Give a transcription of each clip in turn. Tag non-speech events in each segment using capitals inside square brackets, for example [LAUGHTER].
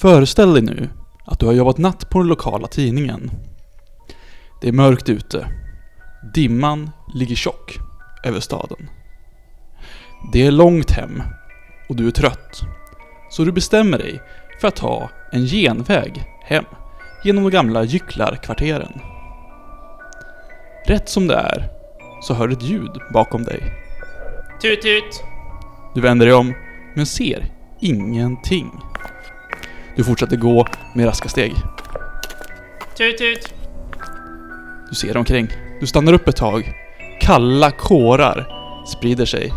Föreställ dig nu att du har jobbat natt på den lokala tidningen. Det är mörkt ute. Dimman ligger tjock över staden. Det är långt hem och du är trött. Så du bestämmer dig för att ta en genväg hem genom de gamla gycklarkvarteren. Rätt som det är så hör du ett ljud bakom dig. Tut tut. Du vänder dig om, men ser ingenting. Du fortsätter gå med raska steg. Tut tut. Du ser omkring. Du stannar upp ett tag. Kalla kårar sprider sig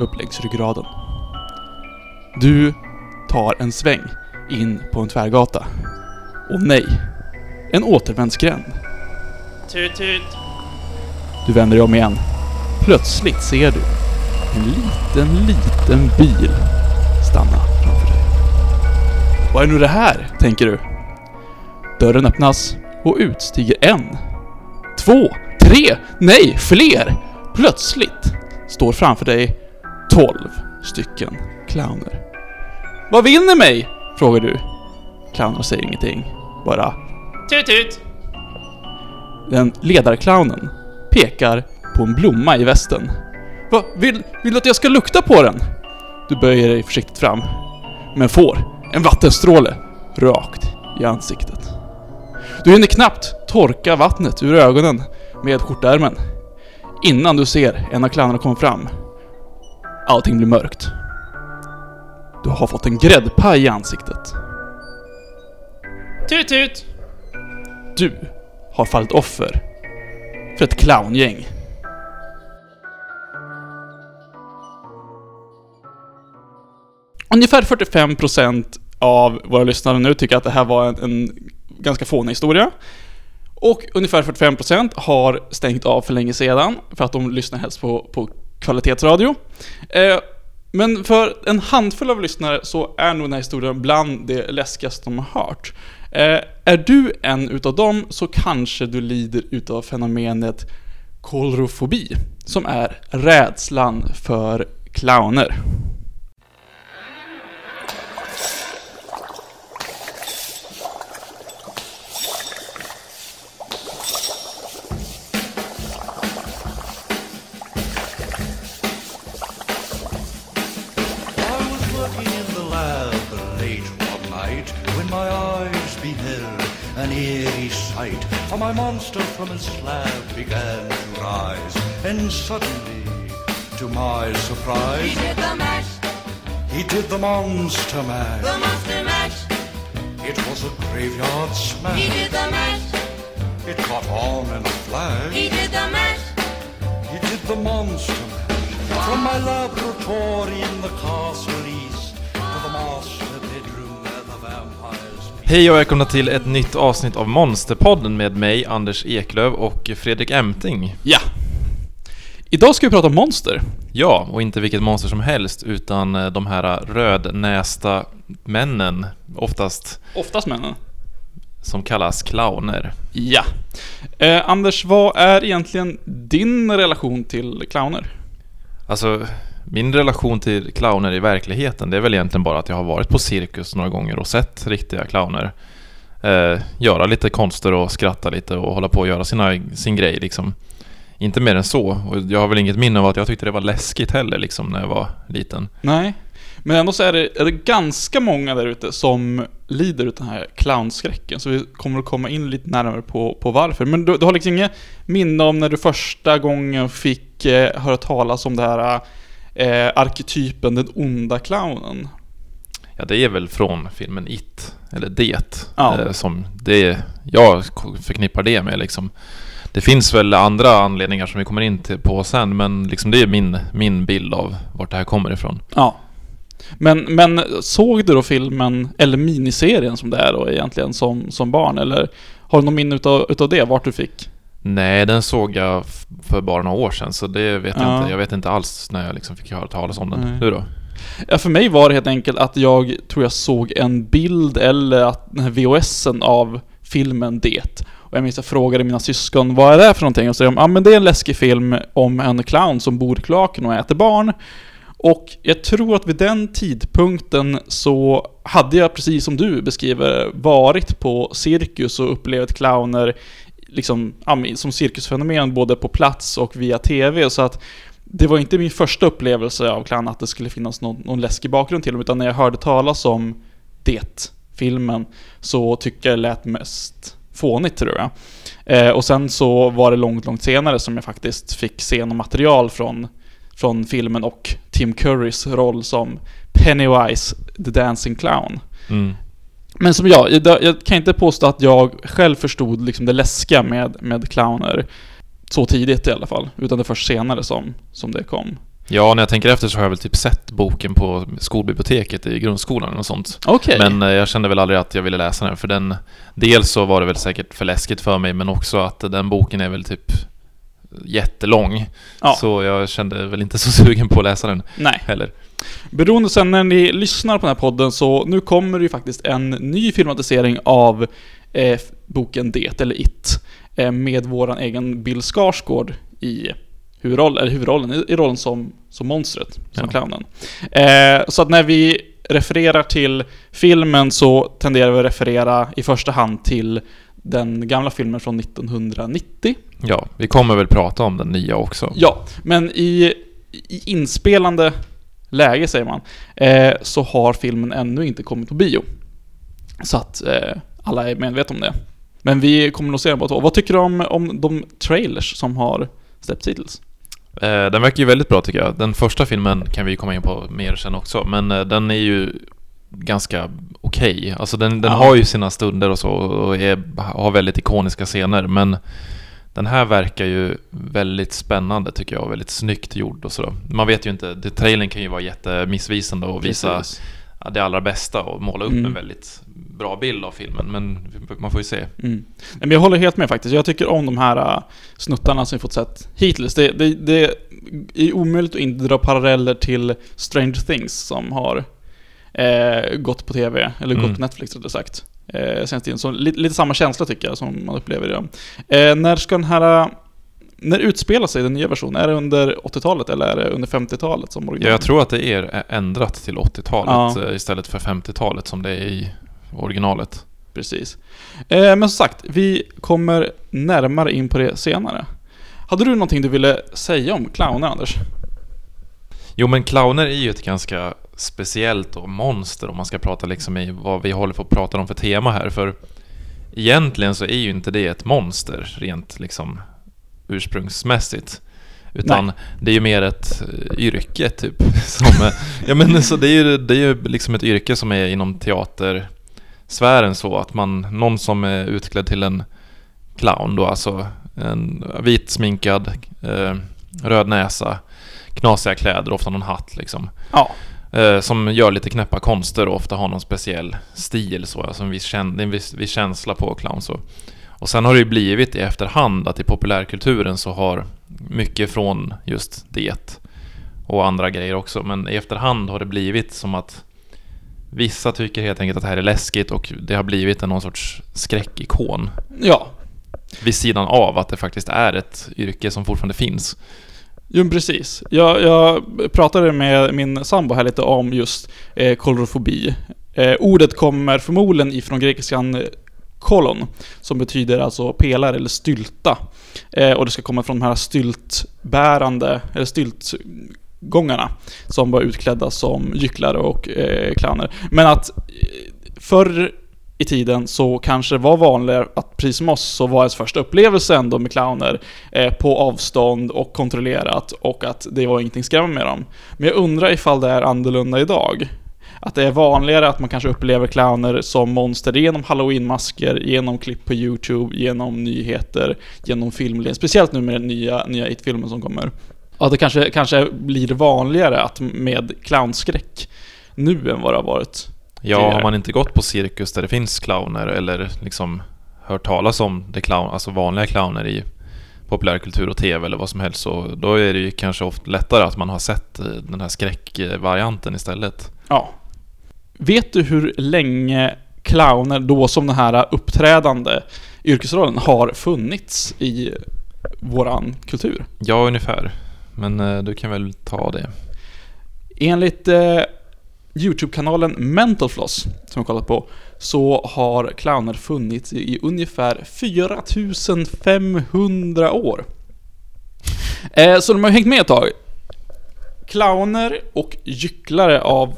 upp längs ryggraden. Du tar en sväng in på en tvärgata. Och nej! En återvändsgränd. Tut tut. Du vänder dig om igen. Plötsligt ser du en liten, liten bil stanna. Vad är nu det här, tänker du? Dörren öppnas och ut stiger en, två, tre, nej, fler! Plötsligt står framför dig tolv stycken clowner. Vad vill ni mig? Frågar du. Clownerna säger ingenting. Bara Tut tut. den ledarclownen pekar på en blomma i västen. Va, vill, vill du att jag ska lukta på den? Du böjer dig försiktigt fram. Men får en vattenstråle rakt i ansiktet. Du hinner knappt torka vattnet ur ögonen med skjortärmen innan du ser en av clownerna komma fram. Allting blir mörkt. Du har fått en gräddpaj i ansiktet. Tut tut. Du har fallit offer för ett clowngäng. Ungefär 45% av våra lyssnare nu tycker att det här var en, en ganska fånig historia. Och ungefär 45% har stängt av för länge sedan, för att de lyssnar helst på, på kvalitetsradio. Eh, men för en handfull av lyssnare så är nog den här historien bland det läskigaste de har hört. Eh, är du en utav dem så kanske du lider utav fenomenet kolrofobi, som är rädslan för clowner. Sight. For my monster from his slab began to rise, and suddenly, to my surprise, He did the mash, he did the monster mash. the monster mash. It was a graveyard smash. He did the mash, It caught on in a flash. he did the mash. He did the monster mash. From my laboratory in the castle Hej och välkomna till ett nytt avsnitt av Monsterpodden med mig, Anders Eklöv och Fredrik Emting. Ja! Idag ska vi prata om monster. Ja, och inte vilket monster som helst, utan eh, de här rödnästa männen, oftast Oftast männen. som kallas clowner. Ja. Eh, Anders, vad är egentligen din relation till clowner? Alltså, min relation till clowner i verkligheten, det är väl egentligen bara att jag har varit på cirkus några gånger och sett riktiga clowner. Eh, göra lite konster och skratta lite och hålla på och göra sina, sin grej liksom. Inte mer än så. Och jag har väl inget minne av att jag tyckte det var läskigt heller liksom när jag var liten. Nej. Men ändå så är det, är det ganska många där ute som lider av den här clownskräcken. Så vi kommer att komma in lite närmare på, på varför. Men du, du har liksom inget minne om när du första gången fick eh, höra talas om det här eh, arketypen, den onda clownen? Ja, det är väl från filmen It, eller Det, Ja. eh, som det jag förknippar det med liksom. Det finns väl andra anledningar som vi kommer in till på sen, men liksom det är min, min bild av vart det här kommer ifrån. Ja. Men, men såg du då filmen, eller miniserien som det är då egentligen, som, som barn? Eller har du någon minne utav, utav det, vart du fick? Nej, den såg jag för bara några år sedan, så det vet jag Ja. inte. Jag vet inte alls när jag liksom fick höra talas om den. Nej. Du då? Ja, för mig var det helt enkelt att jag tror jag såg en bild eller att den här VHSen av filmen Det. Och jag minns jag frågade mina syskon vad är det för någonting? Och så sa de, ja men det är en läskig film om en clown som bor i kloaken och äter barn. Och jag tror att vid den tidpunkten så hade jag, precis som du beskriver, varit på cirkus och upplevt clowner liksom, som cirkusfenomen både på plats och via TV. Så att det var inte min första upplevelse av clown att det skulle finnas någon, någon läskig bakgrund till dem, utan när jag hörde talas om det-filmen så tyckte jag det lät mest fånigt tror jag. Eh, och sen så var det långt, långt senare som jag faktiskt fick se något material från, från filmen och Tim Currys roll som Pennywise the Dancing Clown. Mm. Men som jag, jag, jag kan inte påstå att jag själv förstod liksom det läskiga med, med clowner så tidigt i alla fall, utan det är först senare som, som det kom. Ja, när jag tänker efter så har jag väl typ sett boken på skolbiblioteket i grundskolan och sånt. Okej. Men eh, jag kände väl aldrig att jag ville läsa den, för den... Dels så var det väl säkert för läskigt för mig, men också att den boken är väl typ jättelång. Ja. Så jag kände väl inte så sugen på att läsa den Nej. heller. Beroende sen när ni lyssnar på den här podden så nu kommer det ju faktiskt en ny filmatisering av eh, boken Det, eller It, eh, med våran egen Bill Skarsgård i huvudroll, eller huvudrollen, i, i rollen som, som monstret, som Ja. clownen. Eh, så att när vi refererar till filmen så tenderar vi att referera i första hand till den gamla filmen från 1990. Ja, vi kommer väl prata om den nya också. Ja, men i, i inspelande läge, säger man, eh, så har filmen ännu inte kommit på bio. Så att eh, alla är medvetna om det. Men vi kommer nog se den på två. Vad tycker du om, om de trailers som har släppts hittills? Eh, den verkar ju väldigt bra tycker jag. Den första filmen kan vi komma in på mer sen också, men den är ju ganska okej. Alltså den, den Ja. har ju sina stunder och så och är, har väldigt ikoniska scener, men den här verkar ju väldigt spännande tycker jag väldigt snyggt gjord och så. Man vet ju inte, det, trailern kan ju vara jättemissvisande och visa Precis. det allra bästa och måla upp Mm. en väldigt bra bild av filmen, men man får ju se. Mm. Nej, Men jag håller helt med faktiskt. Jag tycker om de här uh, snuttarna som vi fått sett hittills. Det, det, det är omöjligt att inte dra paralleller till Stranger Things som har eh, gått på TV, eller gått Mm. på Netflix rättare sagt. Eh, senaste tiden. Så lite, lite samma känsla tycker jag som man upplever i dem. Eh, när ska den här... När utspelar sig den nya versionen? Är det under 80-talet eller är det under 50-talet som original? Ja, jag tror att det är ändrat till 80-talet Ja. eh, istället för 50-talet som det är i originalet. Precis. Eh, men som sagt, vi kommer närmare in på det senare. Hade du någonting du ville säga om clowner, Anders? Jo men clowner är ju ett ganska speciellt och monster om man ska prata liksom i vad vi håller på att prata om för tema här. För egentligen så är ju inte det ett monster rent liksom ursprungsmässigt. Utan det är ju mer ett eh, yrke typ. [LAUGHS] Som, eh, ja men så det är ju det är ju liksom ett yrke som är inom teatersfären så att man, någon som är utklädd till en clown då, alltså en vit sminkad, eh, röd näsa, knasiga kläder, ofta någon hatt liksom. Ja. Eh, som gör lite knäppa konster och ofta har någon speciell stil så, alltså en viss, kän- det är en viss, viss känsla på clown så. Och sen har det ju blivit i efterhand att i populärkulturen så har mycket från just det och andra grejer också, men i efterhand har det blivit som att vissa tycker helt enkelt att det här är läskigt och det har blivit en någon sorts skräckikon Ja. vid sidan av att det faktiskt är ett yrke som fortfarande finns. Jo, precis. Jag, jag pratade med min sambo här lite om just eh, kolorofobi. Eh, ordet kommer förmodligen ifrån grekiskan kolon, som betyder alltså pelare eller stylta. Eh, och det ska komma från de här styltbärande, eller styltgångarna, som var utklädda som gycklare och eh, clowner. Men att eh, förr i tiden så kanske det var vanligare att precis som oss så var ens första upplevelse ändå med clowner eh, på avstånd och kontrollerat och att det var ingenting skrämmande med dem. Men jag undrar ifall det är annorlunda idag. Att det är vanligare att man kanske upplever clowner som monster genom halloweenmasker, genom klipp på YouTube, genom nyheter, genom filmled. Speciellt nu med den nya, nya It-filmen som kommer. Ja, det kanske, kanske blir vanligare att med clownskräck nu än vad det har varit. Ja, har man inte gått på cirkus där det finns clowner eller liksom hört talas om det clown, alltså vanliga clowner i populärkultur och TV eller vad som helst så då är det ju kanske ofta lättare att man har sett eh, den här skräckvarianten istället. Ja. Vet du hur länge clowner då som den här uppträdande yrkesrollen har funnits i våran kultur? Ja, ungefär. Men eh, du kan väl ta det. Enligt eh, YouTube-kanalen Mental Floss, som jag kollat på, så har clowner funnits i, ungefär 4500 år. Eh, så de har hängt med ett tag. Clowner och gycklare av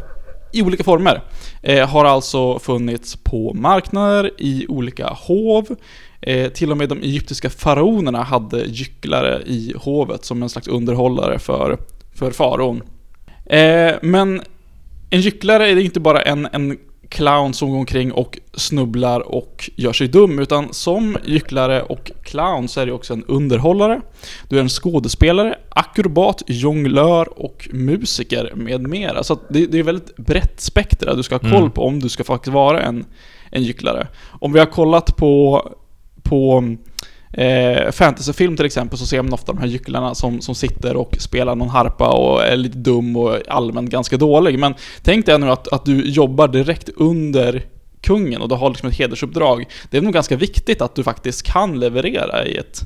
i olika former eh, har alltså funnits på marknader, i olika hov. Eh, till och med de egyptiska faraonerna hade gycklare i hovet som en slags underhållare för, för faraon. Eh, men en gycklare är inte bara en, en clown som går omkring och snubblar och gör sig dum, utan som gycklare och clown så är det också en underhållare. Du är en skådespelare, akrobat, jonglör och musiker med mera. Så det, det är väldigt brett spektra du ska ha koll Mm. på om du ska faktiskt vara en, en gycklare. Om vi har kollat på, på eh, fantasyfilm till exempel så ser man ofta de här gycklarna som, som sitter och spelar någon harpa och är lite dum och allmänt ganska dålig. Men tänk dig nu att, att du jobbar direkt under kungen och du har liksom ett hedersuppdrag. Det är nog ganska viktigt att du faktiskt kan leverera i ett,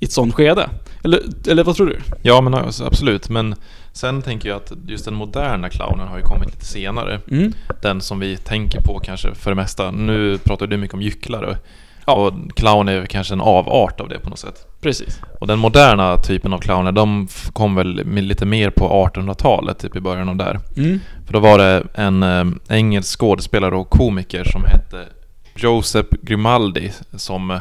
i ett sånt skede. Eller, eller vad tror du? Ja, men absolut. Men sen tänker jag att just den moderna clownen har ju kommit lite senare. Mm. Den som vi tänker på kanske för det mesta. Nu pratar du mycket om gycklare. Ja. Och clown är kanske en avart av det på något sätt. Precis. Och den moderna typen av clowner, de kom väl lite mer på 1800-talet, typ i början av där. Mm. För då var det en eh, engelsk skådespelare och komiker som hette Joseph Grimaldi som eh,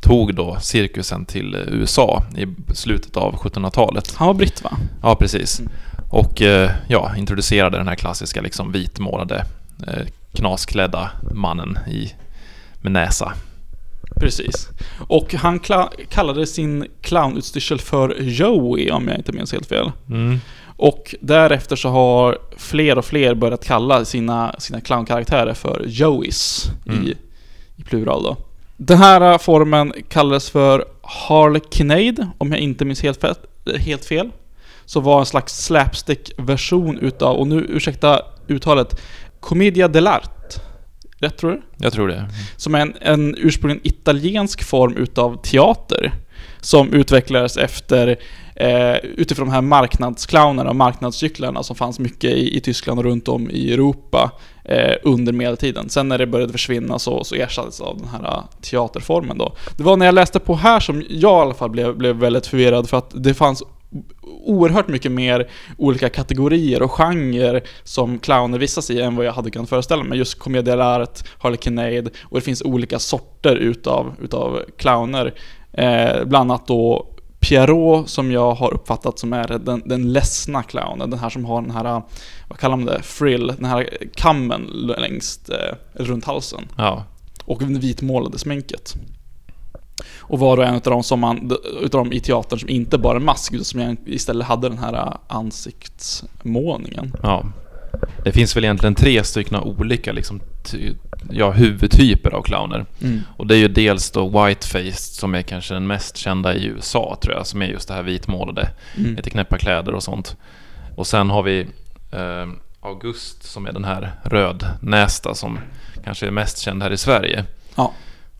tog då cirkusen till eh, USA i slutet av 1700-talet. Han var britt va? Ja, precis. Mm. Och ja, introducerade den här klassiska liksom vitmålade knasklädda mannen i, med näsa. Precis. Och han kallade sin clownutstyrsel för Joey, om jag inte minns helt fel. Mm. Och därefter så har fler och fler börjat kalla sina, sina clownkaraktärer för Joeys Mm. i, i plural då. Den här formen kallades för Harlequinade, om jag inte minns helt fel. Helt fel. Så var en slags slapstick-version utav, och nu ursäkta uttalet, Commedia dell'arte. Rätt tror du? Jag tror det. Som är en, en ursprungligen italiensk form utav teater. Som utvecklades efter, eh, utifrån de här marknadsclownerna och marknadscyklarna som fanns mycket i, i Tyskland och runt om i Europa eh, under medeltiden. Sen när det började försvinna så, så ersattes det av den här eh, teaterformen då. Det var när jag läste på här som jag i alla fall blev, blev väldigt förvirrad för att det fanns oerhört mycket mer olika kategorier och genrer som clowner vistas i än vad jag hade kunnat föreställa mig. Just Commedia dell'arte, Harlequinade och det finns olika sorter utav, utav clowner. Eh, bland annat då Pierrot som jag har uppfattat som är den, den ledsna clownen, den här som har den här, vad kallar man det, frill, den här kammen längst, eh, runt halsen. Ja. Och det vitmålade sminket. Och var och en utav dem som man, utav dem i teatern som inte bara en mask, utan som istället hade den här äh, ansiktsmålningen. ja. Det finns väl egentligen tre stycken olika liksom, ja, huvudtyper av clowner. Och det är ju dels då Whiteface som är kanske den mest kända i USA tror jag, som är just det här vitmålade, Mm. lite knäppa kläder och sånt. Och sen har vi eh, August som är den här rödnästa som kanske är mest känd här i Sverige. Ja.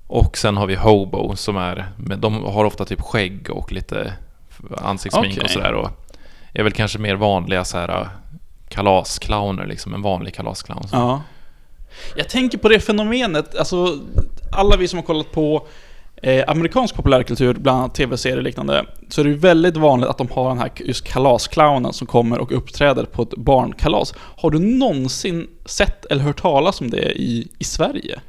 Och sen har vi Hobo som är, de har ofta typ skägg och lite ansiktssmink Okej. och sådär och är väl kanske mer vanliga så här kalasclowner liksom, en vanlig kalasclown. Ja. Jag tänker på det fenomenet, alltså alla vi som har kollat på eh, amerikansk populärkultur, bland annat tv-serier och liknande, så är det ju väldigt vanligt att de har den här just kalasclownen som kommer och uppträder på ett barnkalas. Har du någonsin sett eller hört talas om det i, i Sverige?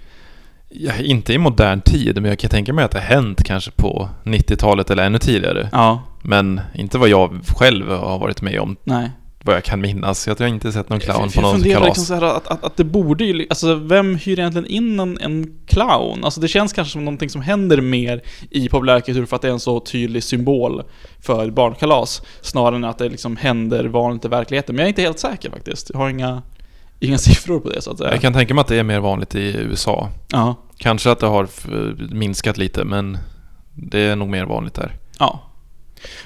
Ja, inte i modern tid, men jag kan tänka mig att det har hänt kanske på 90-talet eller ännu tidigare. Ja, Men inte vad jag själv har varit med om, nej. vad jag kan minnas. Jag har inte sett någon clown För på jag någon kalas. liksom så här att, att, att det borde ju, alltså vem hyr egentligen in en, en clown? Alltså det känns kanske som någonting som händer mer i populärkultur för att det är en så tydlig symbol för barnkalas. Snarare än att det liksom händer vanligt i verkligheten. Men jag är inte helt säker faktiskt. Jag har inga, inga [LAUGHS] siffror på det så att säga. Jag kan tänka mig att det är mer vanligt i USA. Ja, Kanske att det har minskat lite, men det är nog mer vanligt där. ja.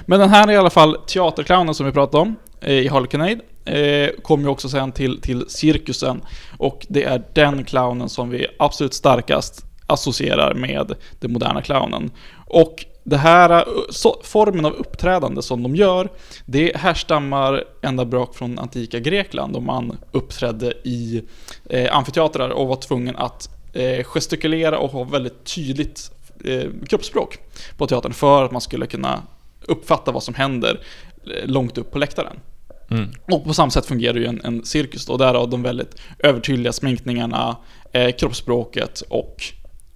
Men den här är i alla fall teaterclownen som vi pratade om eh, i Harlequinade. Eh, kom ju också sen till, till cirkusen. Och det är den clownen som vi absolut starkast associerar med den moderna clownen. Och det här uh, så, formen av uppträdande som de gör, det härstammar ända brak från antika Grekland då man uppträdde i eh, amfiteatrar och var tvungen att eh, gestikulera och ha väldigt tydligt eh, kroppsspråk på teatern för att man skulle kunna uppfatta vad som händer eh, långt upp på läktaren. Mm. Och på samma sätt fungerar ju en, en cirkus då, därav de väldigt övertydliga sminkningarna, eh, kroppsspråket och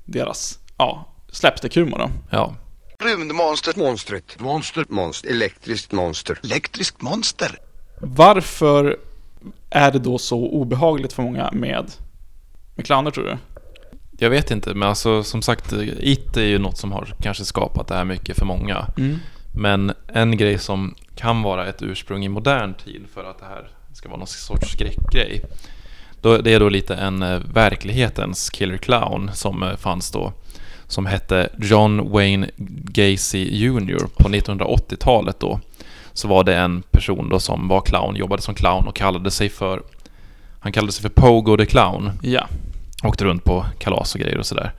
deras, ja, slapstick-humor. Ja. Rymdmonstret. Monstret. Monster. Monster. Elektriskt monster. Elektriskt monster. Varför är det då så obehagligt för många med, med clowner tror du? Jag vet inte, men alltså som sagt, It är ju något som har kanske skapat det här mycket för många. Men en grej som kan vara ett ursprung i modern tid för att det här ska vara någon sorts skräckgrej. Då, det är då lite en eh, verklighetens killer clown som eh, fanns då. Som hette John Wayne Gacy Jr. på 1980-talet då. Så var det en person då som var clown, jobbade som clown och kallade sig för Han kallade sig för Pogo the Clown. Ja. Åkte runt på kalas och grejer och sådär.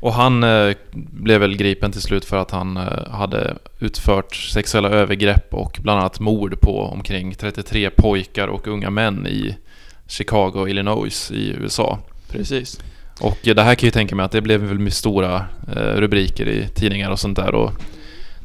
Och han eh, blev väl gripen till slut för att han eh, hade utfört sexuella övergrepp och bland annat mord på omkring 33 pojkar och unga män i Chicago, Illinois i USA. Precis. Och det här kan jag ju tänka mig att det blev väl med stora eh, rubriker i tidningar och sånt där och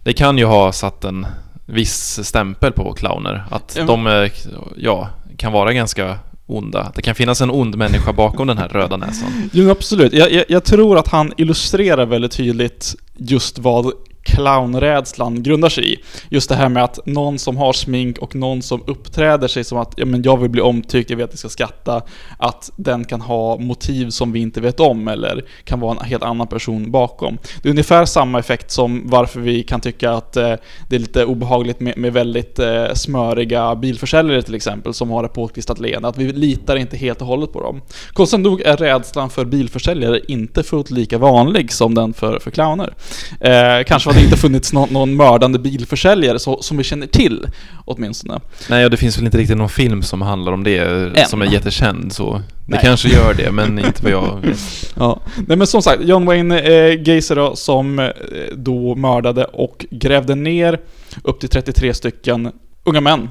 det kan ju ha satt en viss stämpel på clowner. Att men- de, eh, ja, kan vara ganska onda. Det kan finnas en ond människa bakom den här röda näsan. [LAUGHS] Jo, absolut. Jag, jag, jag tror att han illustrerar väldigt tydligt just vad clownrädslan grundar sig i. Just det här med att någon som har smink och någon som uppträder sig som att ja, men jag vill bli omtyckt, jag vet att jag ska skratta. Att den kan ha motiv som vi inte vet om eller kan vara en helt annan person bakom. Det är ungefär samma effekt som varför vi kan tycka att eh, det är lite obehagligt med, med väldigt eh, smöriga bilförsäljare till exempel som har ett påklistrat leende. Att vi litar inte helt och hållet på dem. Konstigt nog är rädslan för bilförsäljare inte fullt lika vanlig som den för, för clowner. Eh, kanske var det inte funnits någon, någon mördande bilförsäljare så, som vi känner till, åtminstone. Nej, och det finns väl inte riktigt någon film som handlar om det Än. som är jättekänd så. Det Nej. kanske gör det, men inte vad jag [LAUGHS] vet. Ja. Nej men som sagt, John Wayne eh, Gacy då, som eh, då mördade och grävde ner upp till 33 stycken unga män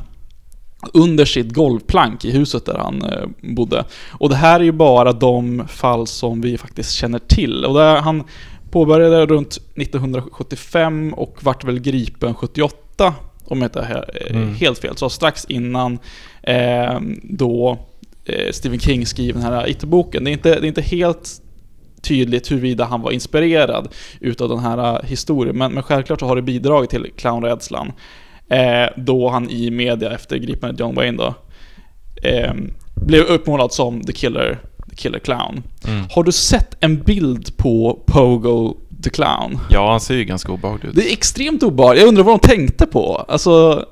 under sitt golvplank i huset där han eh, bodde. Och det här är ju bara de fall som vi faktiskt känner till. Och där han påbörjade runt 1975 och vart väl gripen 78 om jag inte är eh, Mm. helt fel. Så strax innan eh, då eh, Stephen King skriver den här It-boken. Det är inte, det är inte helt tydligt huruvida han var inspirerad utav den här eh, historien, men, men självklart så har det bidragit till clownrädslan. Eh, då han i media efter gripandet John Wayne då eh, blev uppmålad som the killer, killer clown. Mm. Har du sett en bild på Pogo the clown? Ja, han ser ju ganska obehaglig ut. Det är extremt obehagligt. Jag undrar vad de tänkte på. Alltså,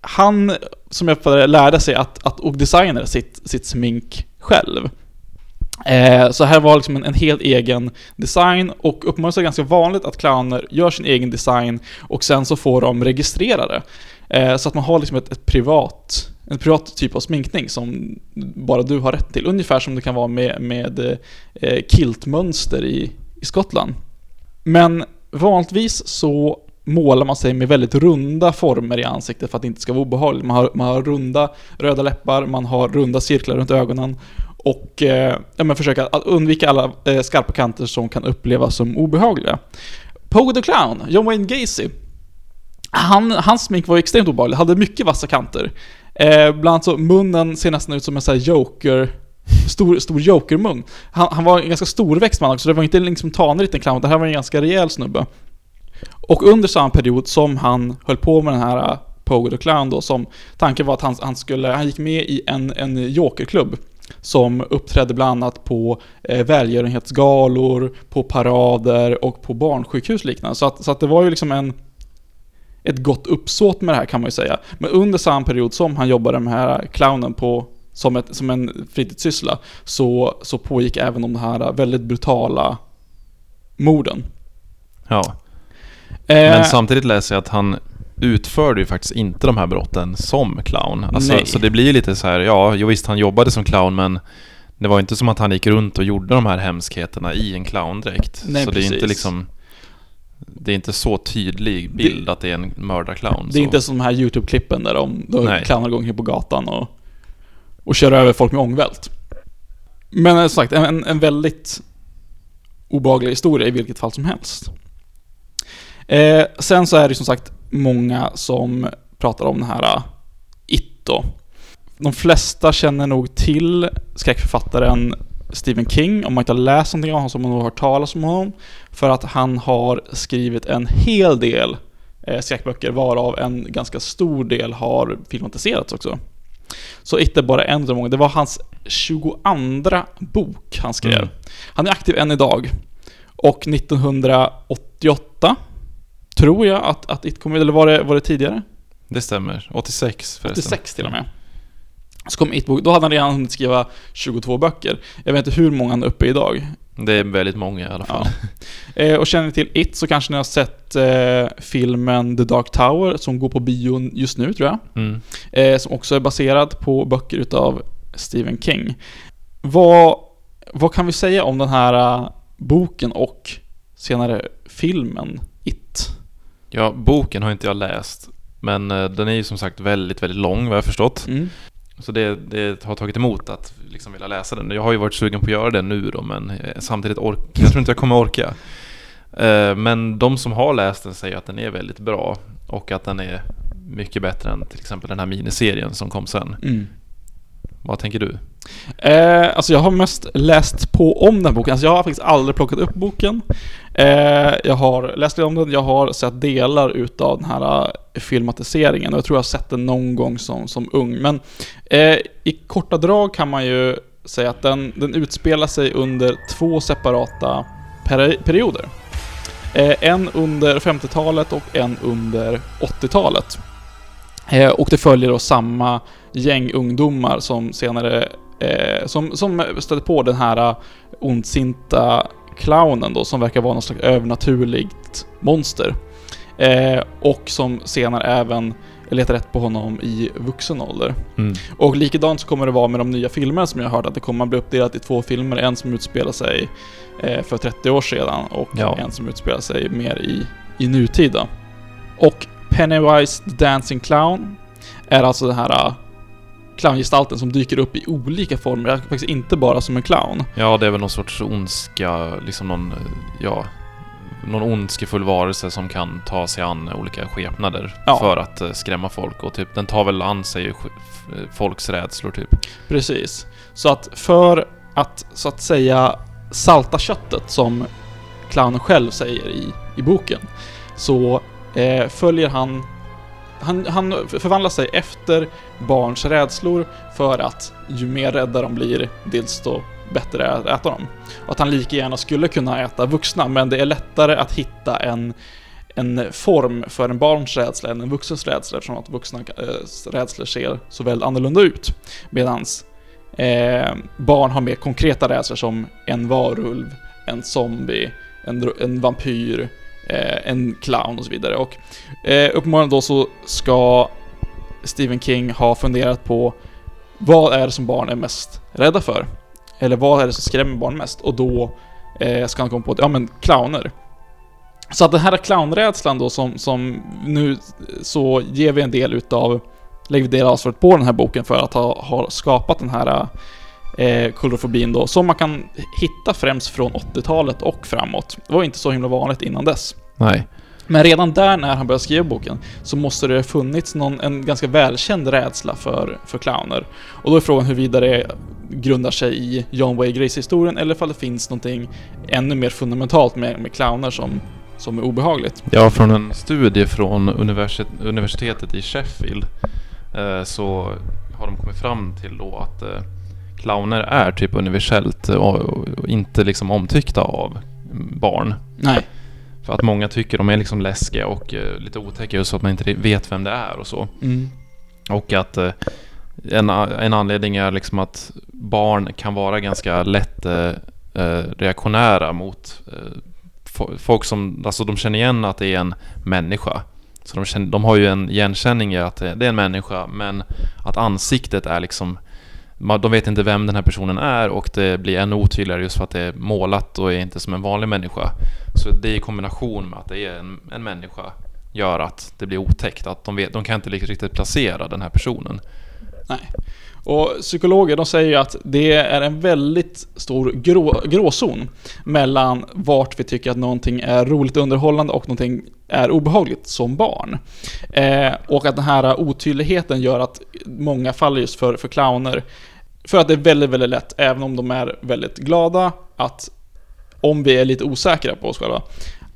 han, som jag uppfattade lärde sig att, att och designade sitt, sitt smink själv. Eh, så här var liksom en, en helt egen design och uppenbarligen är det ganska vanligt att clowner gör sin egen design och sen så får de registrera det. Eh, så att man har liksom ett, ett privat, en privat typ av sminkning som bara du har rätt till. Ungefär som det kan vara med, med eh, kiltmönster i, i Skottland. Men vanligtvis så målar man sig med väldigt runda former i ansiktet för att det inte ska vara obehagligt. Man har, man har runda röda läppar, man har runda cirklar runt ögonen och eh, ja, men försöka att undvika alla eh, skarpa kanter som kan upplevas som obehagliga. Pogo the Clown, John Wayne Gacy, han, hans smink var extremt obehaglig, hade mycket vassa kanter. Eh, bland annat så munnen ser nästan ut som en sån här joker Stor, stor jokermun. Han, han var en ganska storväxt man också, det var inte liksom tanig liten clown, det här var en ganska rejäl snubbe. Och under samma period som han höll på med den här eh, Pogo the Clown då, som tanken var att han, han skulle, han gick med i en, en jokerklubb som uppträdde bland annat på eh, välgörenhetsgalor, på parader och på barnsjukhus liknande. Så att, så att det var ju liksom en ett gott uppsåt med det här kan man ju säga. Men under samma period som han jobbade med den här clownen på som, ett, som en fritidssyssla så, så pågick även de här väldigt brutala morden. Ja. Eh, Men samtidigt läser jag att han utförde ju faktiskt inte de här brotten som clown. Alltså, Nej. så det blir lite så här, ja, jo visst han jobbade som clown men det var inte som att han gick runt och gjorde de här hemskheterna i en clowndräkt. Nej, så det är inte precis. liksom det är inte så tydlig bild Det- att det är en mördarclown. Det är så. inte som de här YouTube-klippen där de Nej. clownar omkring på gatan och, och kör över folk med ångvält. Men eh, som sagt, en, en väldigt obehaglig historia i vilket fall som helst. Eh, sen så är det som sagt många som pratar om den här uh, It då. De flesta känner nog till skräckförfattaren Stephen King, om man inte har läst någonting av honom så har man nog hört talas om honom. För att han har skrivit en hel del eh, skräckböcker, varav en ganska stor del har filmatiserats också. Så är bara en av många. Det var hans 22 bok han skrev. Mm. Han är aktiv än idag. Och 1988 tror jag att, att It kom ut, eller var det, var det tidigare? Det stämmer. 86 förresten. 86 till och med. Så kom It-bok, då hade han redan hunnit skriva 22 böcker. Jag vet inte hur många han är uppe i idag. Det är väldigt många i alla fall. Ja. Eh, och känner ni till It så kanske ni har sett eh, filmen The Dark Tower som går på bio just nu tror jag. Mm. Eh, som också är baserad på böcker utav Stephen King. Vad, vad kan vi säga om den här eh, boken och senare filmen It? Ja, boken har inte jag läst. Men eh, den är ju som sagt väldigt, väldigt lång vad jag förstått. Mm. Så det, det har tagit emot att liksom vilja läsa den. Jag har ju varit sugen på att göra det nu då, men eh, samtidigt ork jag tror inte jag kommer orka. Eh, Men de som har läst den säger att den är väldigt bra och att den är mycket bättre än till exempel den här miniserien som kom sen. Mm. Vad tänker du? Eh, alltså jag har mest läst på om den här boken. Alltså jag har faktiskt aldrig plockat upp boken. Eh, jag har läst lite om den, jag har sett delar utav den här eh, filmatiseringen och jag tror jag har sett den någon gång som, som ung. Men eh, i korta drag kan man ju säga att den, den utspelar sig under två separata peri- perioder. Eh, en under 50-talet och en under 80-talet. Eh, och det följer då samma gäng ungdomar som senare eh, som, som stöter på den här ondsinta clownen då som verkar vara något slags övernaturligt monster. Eh, och som senare även letar rätt på honom i vuxen ålder. Mm. Och likadant så kommer det vara med de nya filmerna som jag har hört att det kommer att bli uppdelat i två filmer. En som utspelar sig eh, för 30 år sedan och Ja. en som utspelar sig mer i, i då. Och Pennywise the Dancing Clown är alltså den här uh, clowngestalten som dyker upp i olika former, faktiskt inte bara som en clown. Ja, det är väl någon sorts ondska, liksom någon, ja, någon ondskefull varelse som kan ta sig an olika skepnader Ja. för att eh, skrämma folk och typ, den tar väl an sig folks rädslor typ. Precis. Så att för att, så att säga, salta köttet som clownen själv säger i, i boken, så eh, följer han han, han förvandlar sig efter barns rädslor för att ju mer rädda de blir, desto bättre är att äta dem. Och att han lika gärna skulle kunna äta vuxna, men det är lättare att hitta en, en form för en barns rädsla än en vuxens rädsla eftersom att vuxna eh, rädslor ser så väldigt annorlunda ut. Medan eh, barn har mer konkreta rädslor som en varulv, en zombie, en, en vampyr, eh, en clown och så vidare. Och eh, uppenbarligen då så ska Stephen King ha funderat på vad är det som barn är mest rädda för? Eller vad är det som skrämmer barn mest? Och då eh, ska han komma på att, ja men clowner. Så att den här clownrädslan då som, som nu så ger vi en del utav, lägger vi del av ansvaret på den här boken för att ha, ha skapat den här eh, eh, kolorofobin då, som man kan hitta främst från 80-talet och framåt. Det var inte så himla vanligt innan dess. Nej. Men redan där när han började skriva boken så måste det ha funnits någon, en ganska välkänd rädsla för, för clowner. Och då är frågan huruvida det grundar sig i John Wayne Grace-historien eller ifall det finns någonting ännu mer fundamentalt med, med clowner som, som är obehagligt. Ja, från en studie från universitet, universitetet i Sheffield eh, så har de kommit fram till då att eh, clowner är typ universellt och, och, och inte liksom omtyckta av barn. Nej. För att många tycker de är liksom läskiga och eh, lite otäcka så att man inte vet vem det är och så. Mm. Och att eh, en, en anledning är liksom att barn kan vara ganska lätt eh, eh, reaktionära mot eh, fo- folk som, alltså de känner igen att det är en människa. Så de, känner, de har ju en igenkänning i att det är en människa, men att ansiktet är liksom de vet inte vem den här personen är och det blir ännu otydligare just för att det är målat och är inte som en vanlig människa. Så det i kombination med att det är en, en människa gör att det blir otäckt. Att de, vet, de kan inte riktigt placera den här personen. Nej. Och psykologer de säger ju att det är en väldigt stor grå, gråzon mellan vart vi tycker att någonting är roligt och underhållande och någonting är obehagligt som barn. Eh, och att den här otydligheten gör att många faller just för, för clowner. För att det är väldigt, väldigt lätt, även om de är väldigt glada, att om vi är lite osäkra på oss själva,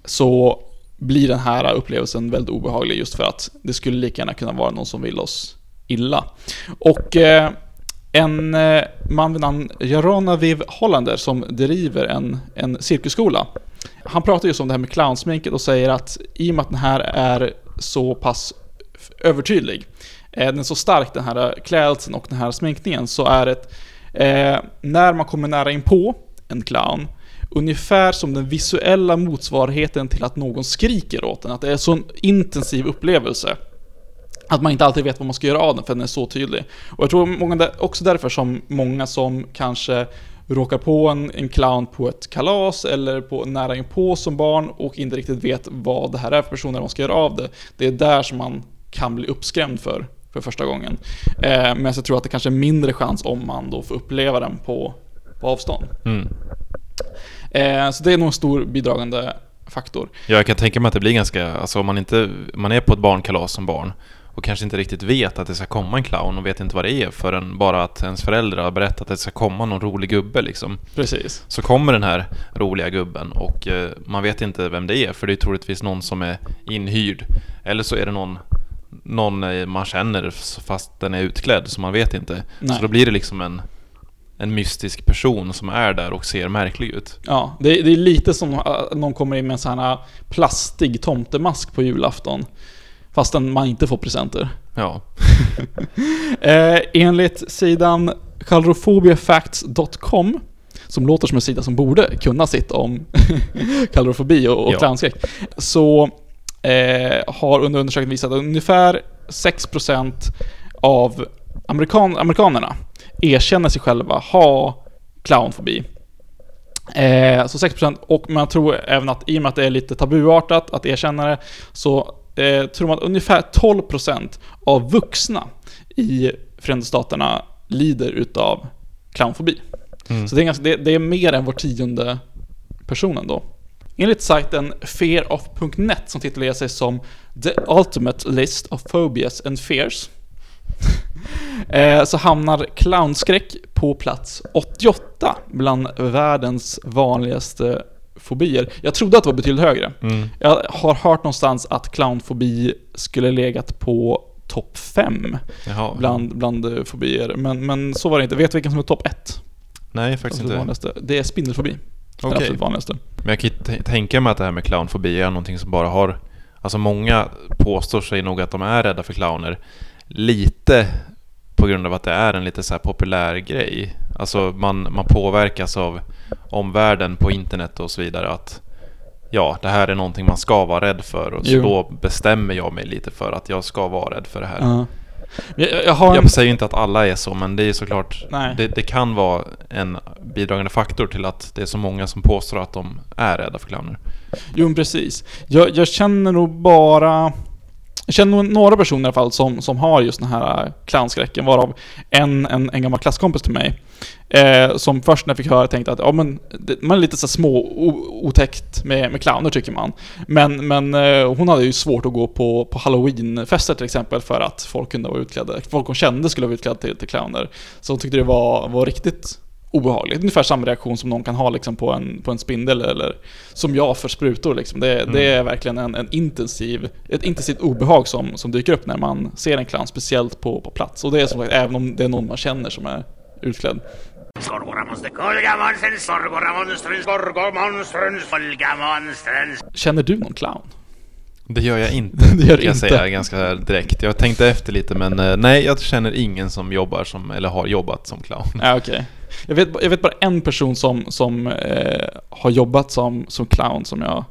så blir den här upplevelsen väldigt obehaglig just för att det skulle lika gärna kunna vara någon som vill oss illa. Och eh, en eh, man vid namn Jarona Viv Hollander som driver en, en cirkusskola. Han pratar just om det här med clownsminket och säger att i och med att den här är så pass övertydlig, eh, den är så stark den här eh, klädseln och den här sminkningen, så är det eh, när man kommer nära in på en clown, ungefär som den visuella motsvarigheten till att någon skriker åt en, att det är så en intensiv upplevelse. Att man inte alltid vet vad man ska göra av den för den är så tydlig. Och jag tror många också därför som många som kanske råkar på en, en clown på ett kalas eller på nära inpå som barn och inte riktigt vet vad det här är för personer och vad man ska göra av det. Det är där som man kan bli uppskrämd för, för första gången. Eh, men jag tror att det kanske är mindre chans om man då får uppleva den på, på avstånd. Mm. Eh, så det är nog en stor bidragande faktor. Ja, jag kan tänka mig att det blir ganska, alltså om man inte, man är på ett barnkalas som barn och kanske inte riktigt vet att det ska komma en clown och vet inte vad det är förrän bara att ens föräldrar har berättat att det ska komma någon rolig gubbe liksom. Precis. Så kommer den här roliga gubben och eh, man vet inte vem det är för det är troligtvis någon som är inhyrd. Eller så är det någon, någon eh, man känner fast den är utklädd så man vet inte. Nej. Så då blir det liksom en, en mystisk person som är där och ser märklig ut. Ja, det, det är lite som att någon kommer in med en sån här plastig tomtemask på julafton. Fastän man inte får presenter. Ja. [LAUGHS] Eh, enligt sidan kalrofobiafacts.com som låter som en sida som borde kunna sitt om [LAUGHS] kalrofobi och, och Ja. clownskräck. Så eh, har under undersökningen visat att ungefär 6% av amerikan, amerikanerna erkänner sig själva ha clownfobi. Eh, så 6% och man tror även att i och med att det är lite tabuartat att erkänna det så eh, tror man att ungefär 12% av vuxna i Förenta Staterna lider utav clownfobi. Mm. Så det är, ganska, det, det är mer än var tionde person ändå. Enligt sajten fearof.net som titulerar sig som The Ultimate List of Phobias and Fears [LAUGHS] eh, så hamnar clownskräck på plats 88 bland världens vanligaste fobier. Jag trodde att det var betydligt högre. Mm. Jag har hört någonstans att clownfobi skulle legat på topp 5 Jaha. bland, bland eh, fobier. Men, men så var det inte. Vet du vilken som är topp 1? Nej, faktiskt Absolut inte. vanligaste. Det är spindelfobi. Det är absolut vanligaste. Men jag kan ju tänka mig att det här med clownfobi är någonting som bara har... Alltså många påstår sig nog att de är rädda för clowner. Lite på grund av att det är en lite så populär grej. Alltså man, man påverkas av omvärlden på internet och så vidare. Att ja, det här är någonting man ska vara rädd för. Och så Jo. då bestämmer jag mig lite för att jag ska vara rädd för det här. Ja. Jag, jag en... Jag säger inte att alla är så, men det är såklart... Det, det kan vara en bidragande faktor till att det är så många som påstår att de är rädda för clowner. Jo, precis. Jag, jag känner nog bara... Jag känner nog några personer i alla fall som, som har just den här äh, clownskräcken, varav en, en, en gammal klasskompis till mig. Eh, som först när jag fick höra tänkte att ja, men, det, man är lite så små o, otäckt med, med clowner tycker man. Men, men eh, hon hade ju svårt att gå på, på halloweenfester till exempel för att folk kunde vara utklädda. Folk hon kände skulle vara utklädda till, till clowner. Så hon tyckte det var, var riktigt obehagligt. Ungefär samma reaktion som någon kan ha liksom på, en, på en spindel eller som jag för sprutor. Liksom. Det, det är verkligen en, en intensiv, ett intensivt obehag som, som dyker upp när man ser en clown, speciellt på, på plats. Och det är som sagt även om det är någon man känner som är utklädd. Känner du någon clown? Det gör jag inte, [LAUGHS] Det gör jag inte. säga ganska direkt. Jag tänkte efter lite, men eh, nej, jag känner ingen som jobbar som, eller har jobbat som clown. Ja, okej. Jag, vet, jag vet bara en person som, som eh, har jobbat som, som clown som jag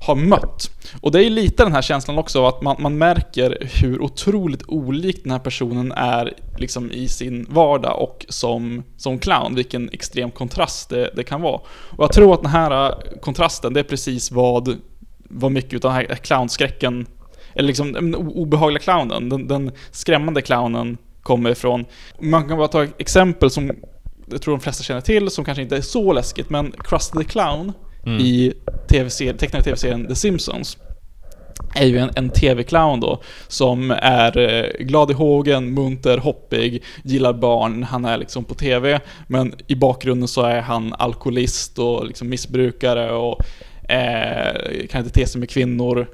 har mött. Och det är lite den här känslan också att man, man märker hur otroligt olik den här personen är liksom i sin vardag och som, som clown, vilken extrem kontrast det, det kan vara. Och jag tror att den här eh, kontrasten, det är precis vad, vad mycket utav den här clownskräcken, eller liksom den obehagliga clownen, den, den skrämmande clownen kommer ifrån. Man kan bara ta ett exempel som jag tror de flesta känner till, som kanske inte är så läskigt, men Krusty the Clown i TV-serien, tecknade TV-serien The Simpsons är ju en, en TV-clown då, som är eh, glad i hågen, munter, hoppig, gillar barn, han är liksom på TV, men i bakgrunden så är han alkoholist och liksom missbrukare och eh, kan inte te sig med kvinnor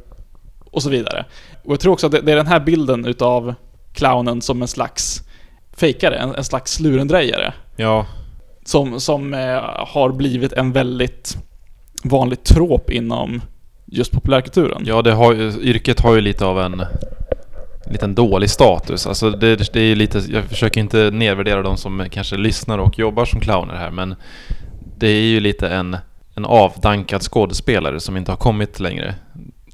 och så vidare. Och jag tror också att det, det är den här bilden utav clownen som en slags fejkare, en, en slags lurendrejare Ja, som, som eh, har blivit en väldigt vanlig trop inom just populärkulturen. ja det har, yrket har ju lite av en liten dålig status. Alltså det, det är lite, jag försöker inte nedvärdera de som kanske lyssnar och jobbar som clowner här men det är ju lite en, en avdankad skådespelare som inte har kommit längre.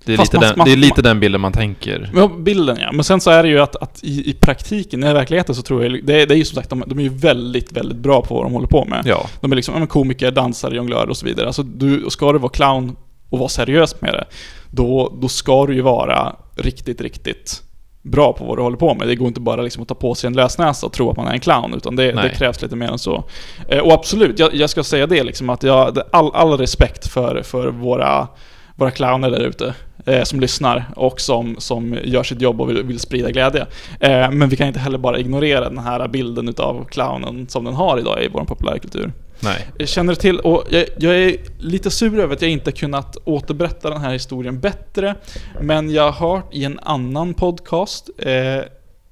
Det är, Fast lite, man- den, det är lite den bilden man tänker. Men bilden ja, men sen så är det ju att, att i, i praktiken, i verkligheten så tror jag, det är, det är ju som sagt, de, de är ju väldigt, väldigt bra på vad de håller på med. Ja, De är liksom ja, komiker, dansare, jonglörer och så vidare. Alltså du, ska du vara clown och vara seriös med det, då, då ska du ju vara riktigt, riktigt bra på vad du håller på med. Det går inte bara liksom att ta på sig en lösnäsa och tro att man är en clown, utan det, det krävs lite mer än så. Eh, och absolut, jag, jag ska säga det liksom att jag, all, all respekt för, för våra, våra clowner där ute. Eh, som lyssnar och som, som gör sitt jobb och vill, vill sprida glädje. Eh, men vi kan inte heller bara ignorera den här bilden utav clownen som den har idag i vår populärkultur. nej. Jag känner till, och jag, jag är lite sur över att jag inte kunnat återberätta den här historien bättre. Men jag har hört i en annan podcast eh,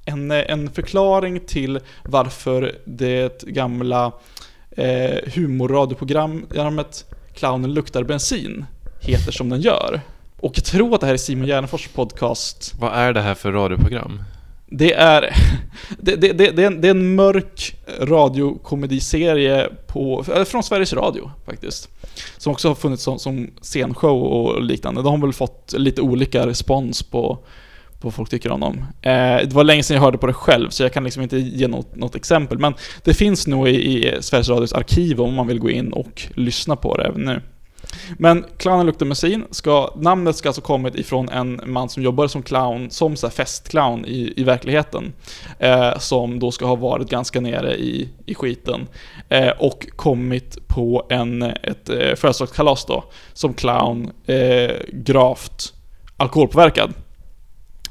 en, en förklaring till varför det gamla eh, humorradioprogrammet Clownen luktar bensin heter som den gör. Och jag tror att det här är Simon Gärdenfors podcast Vad är det här för radioprogram? det är, [LAUGHS] det, det, det, det, är en, det är en mörk radiokomediserie på, från Sveriges Radio faktiskt. Som också har funnits som, som scenshow och liknande. De har väl fått lite olika respons på, på vad folk tycker om dem. Eh, det var länge sedan jag hörde på det själv, så jag kan liksom inte ge något, något exempel. Men det finns nog i, i Sveriges Radios arkiv om man vill gå in och lyssna på det även nu. Men Clownen luktar bensin, ska, namnet ska alltså kommit ifrån en man som jobbade som clown, som så här festclown i, i verkligheten. Eh, som då ska ha varit ganska nere i, i skiten. Eh, och kommit på en, ett eh, födelsedagskalas då, som clown, eh, gravt alkoholpåverkad.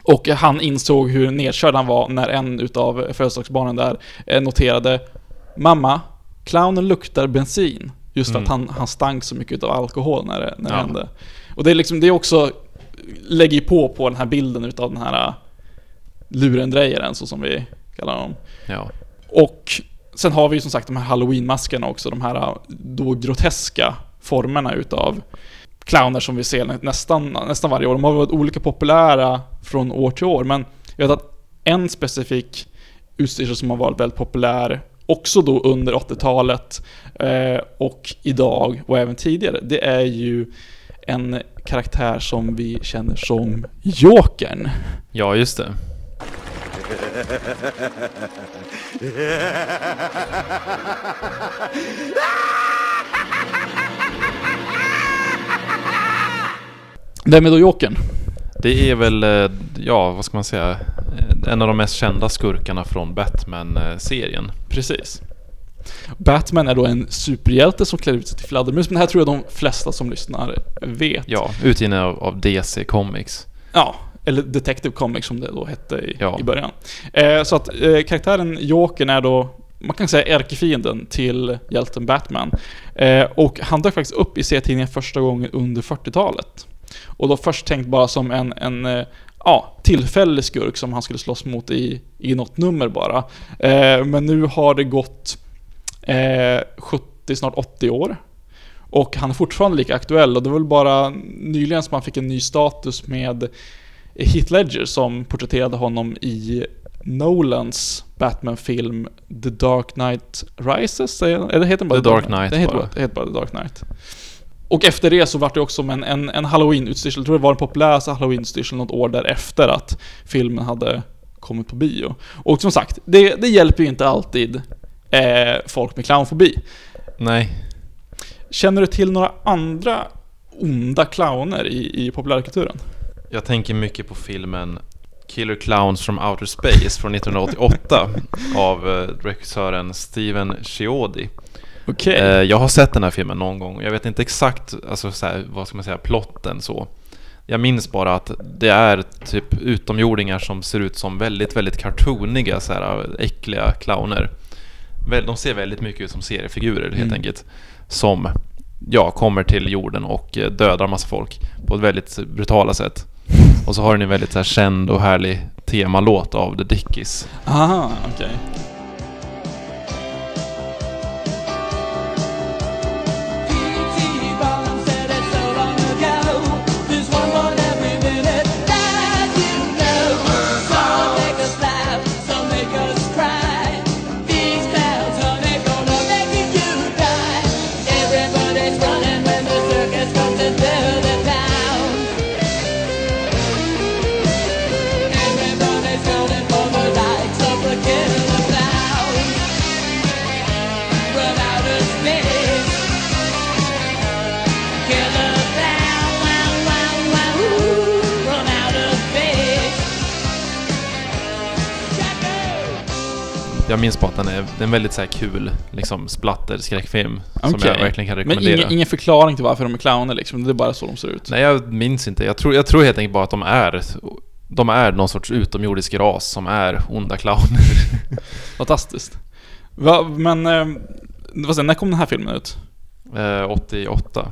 Och han insåg hur nedkörd han var när en utav födelsedagsbarnen där eh, noterade Mamma, clownen luktar bensin. Just för att han, han stank så mycket av alkohol när det, när det Ja. hände. Och det är liksom, det är också, lägger ju på på den här bilden utav den här äh, lurendrejaren, så som vi kallar dem. Ja. Och sen har vi ju som sagt de här halloween-maskerna också, de här äh, då groteska formerna utav clowner som vi ser nä- nästan, nästan varje år. De har varit olika populära från år till år, men jag vet att en specifik utstyrsel som har varit väldigt populär också då under 80-talet eh, och idag och även tidigare, det är ju en karaktär som vi känner som Jokern. ja, just det. Vem är då Jokern? Det är väl, eh, ja vad ska man säga, eh, en av de mest kända skurkarna från Batman-serien. Precis. Batman är då en superhjälte som klär ut sig till fladdermus, men det här tror jag de flesta som lyssnar vet. Ja, utgiven av, av DC Comics. Ja, eller Detective Comics som det då hette i, Ja. i början. Eh, så att eh, karaktären Jokern är då, man kan säga ärkefienden till hjälten Batman. Eh, och han dök faktiskt upp i serietidningen första gången under 40-talet. Och då först tänkt bara som en, en eh, ja, tillfällig skurk som han skulle slåss mot i, i något nummer bara. Eh, men nu har det gått eh, 70, snart 80 år. Och han är fortfarande lika aktuell och det var väl bara nyligen som han fick en ny status med Heath Ledger som porträtterade honom i Nolans Batman-film The Dark Knight Rises, eller heter den bara The Dark Knight Den heter bara. bara The Dark Knight. Och efter det så var det också en, en, en halloween-utstyrsel, jag tror det var den populäraste halloween-utstyrseln något år därefter att filmen hade kommit på bio. Och som sagt, det, det hjälper ju inte alltid eh, folk med clownfobi. Nej. Känner du till några andra onda clowner i, i populärkulturen? Jag tänker mycket på filmen Killer Clowns from Outer Space från 1988 [LAUGHS] av eh, regissören Steven Chiodi. Okej. Eh, jag har sett den här filmen någon gång. Jag vet inte exakt, alltså så här, vad ska man säga, plotten så. Jag minns bara att det är typ utomjordingar som ser ut som väldigt, väldigt cartooniga, så här äckliga clowner. De ser väldigt mycket ut som seriefigurer helt Mm. enkelt. Som, ja, kommer till jorden och eh, dödar massa folk på ett väldigt brutala sätt. Och så har den en väldigt så här, känd och härlig temalåt av The Dickies. Aha, okej. Everybody's Jag minns bara att den är, det är en väldigt så här kul, liksom splatter-skräckfilm. Som Okej. jag verkligen kan Men rekommendera. ingen, ingen förklaring till varför de är clowner liksom, det är bara så de ser ut. Nej, jag minns inte. Jag tror, jag tror helt enkelt bara att de är de är någon sorts utomjordisk ras som är onda clowner. [LAUGHS] Fantastiskt. Va, men, eh, vad säger, när kom den här filmen ut? Eh, 88.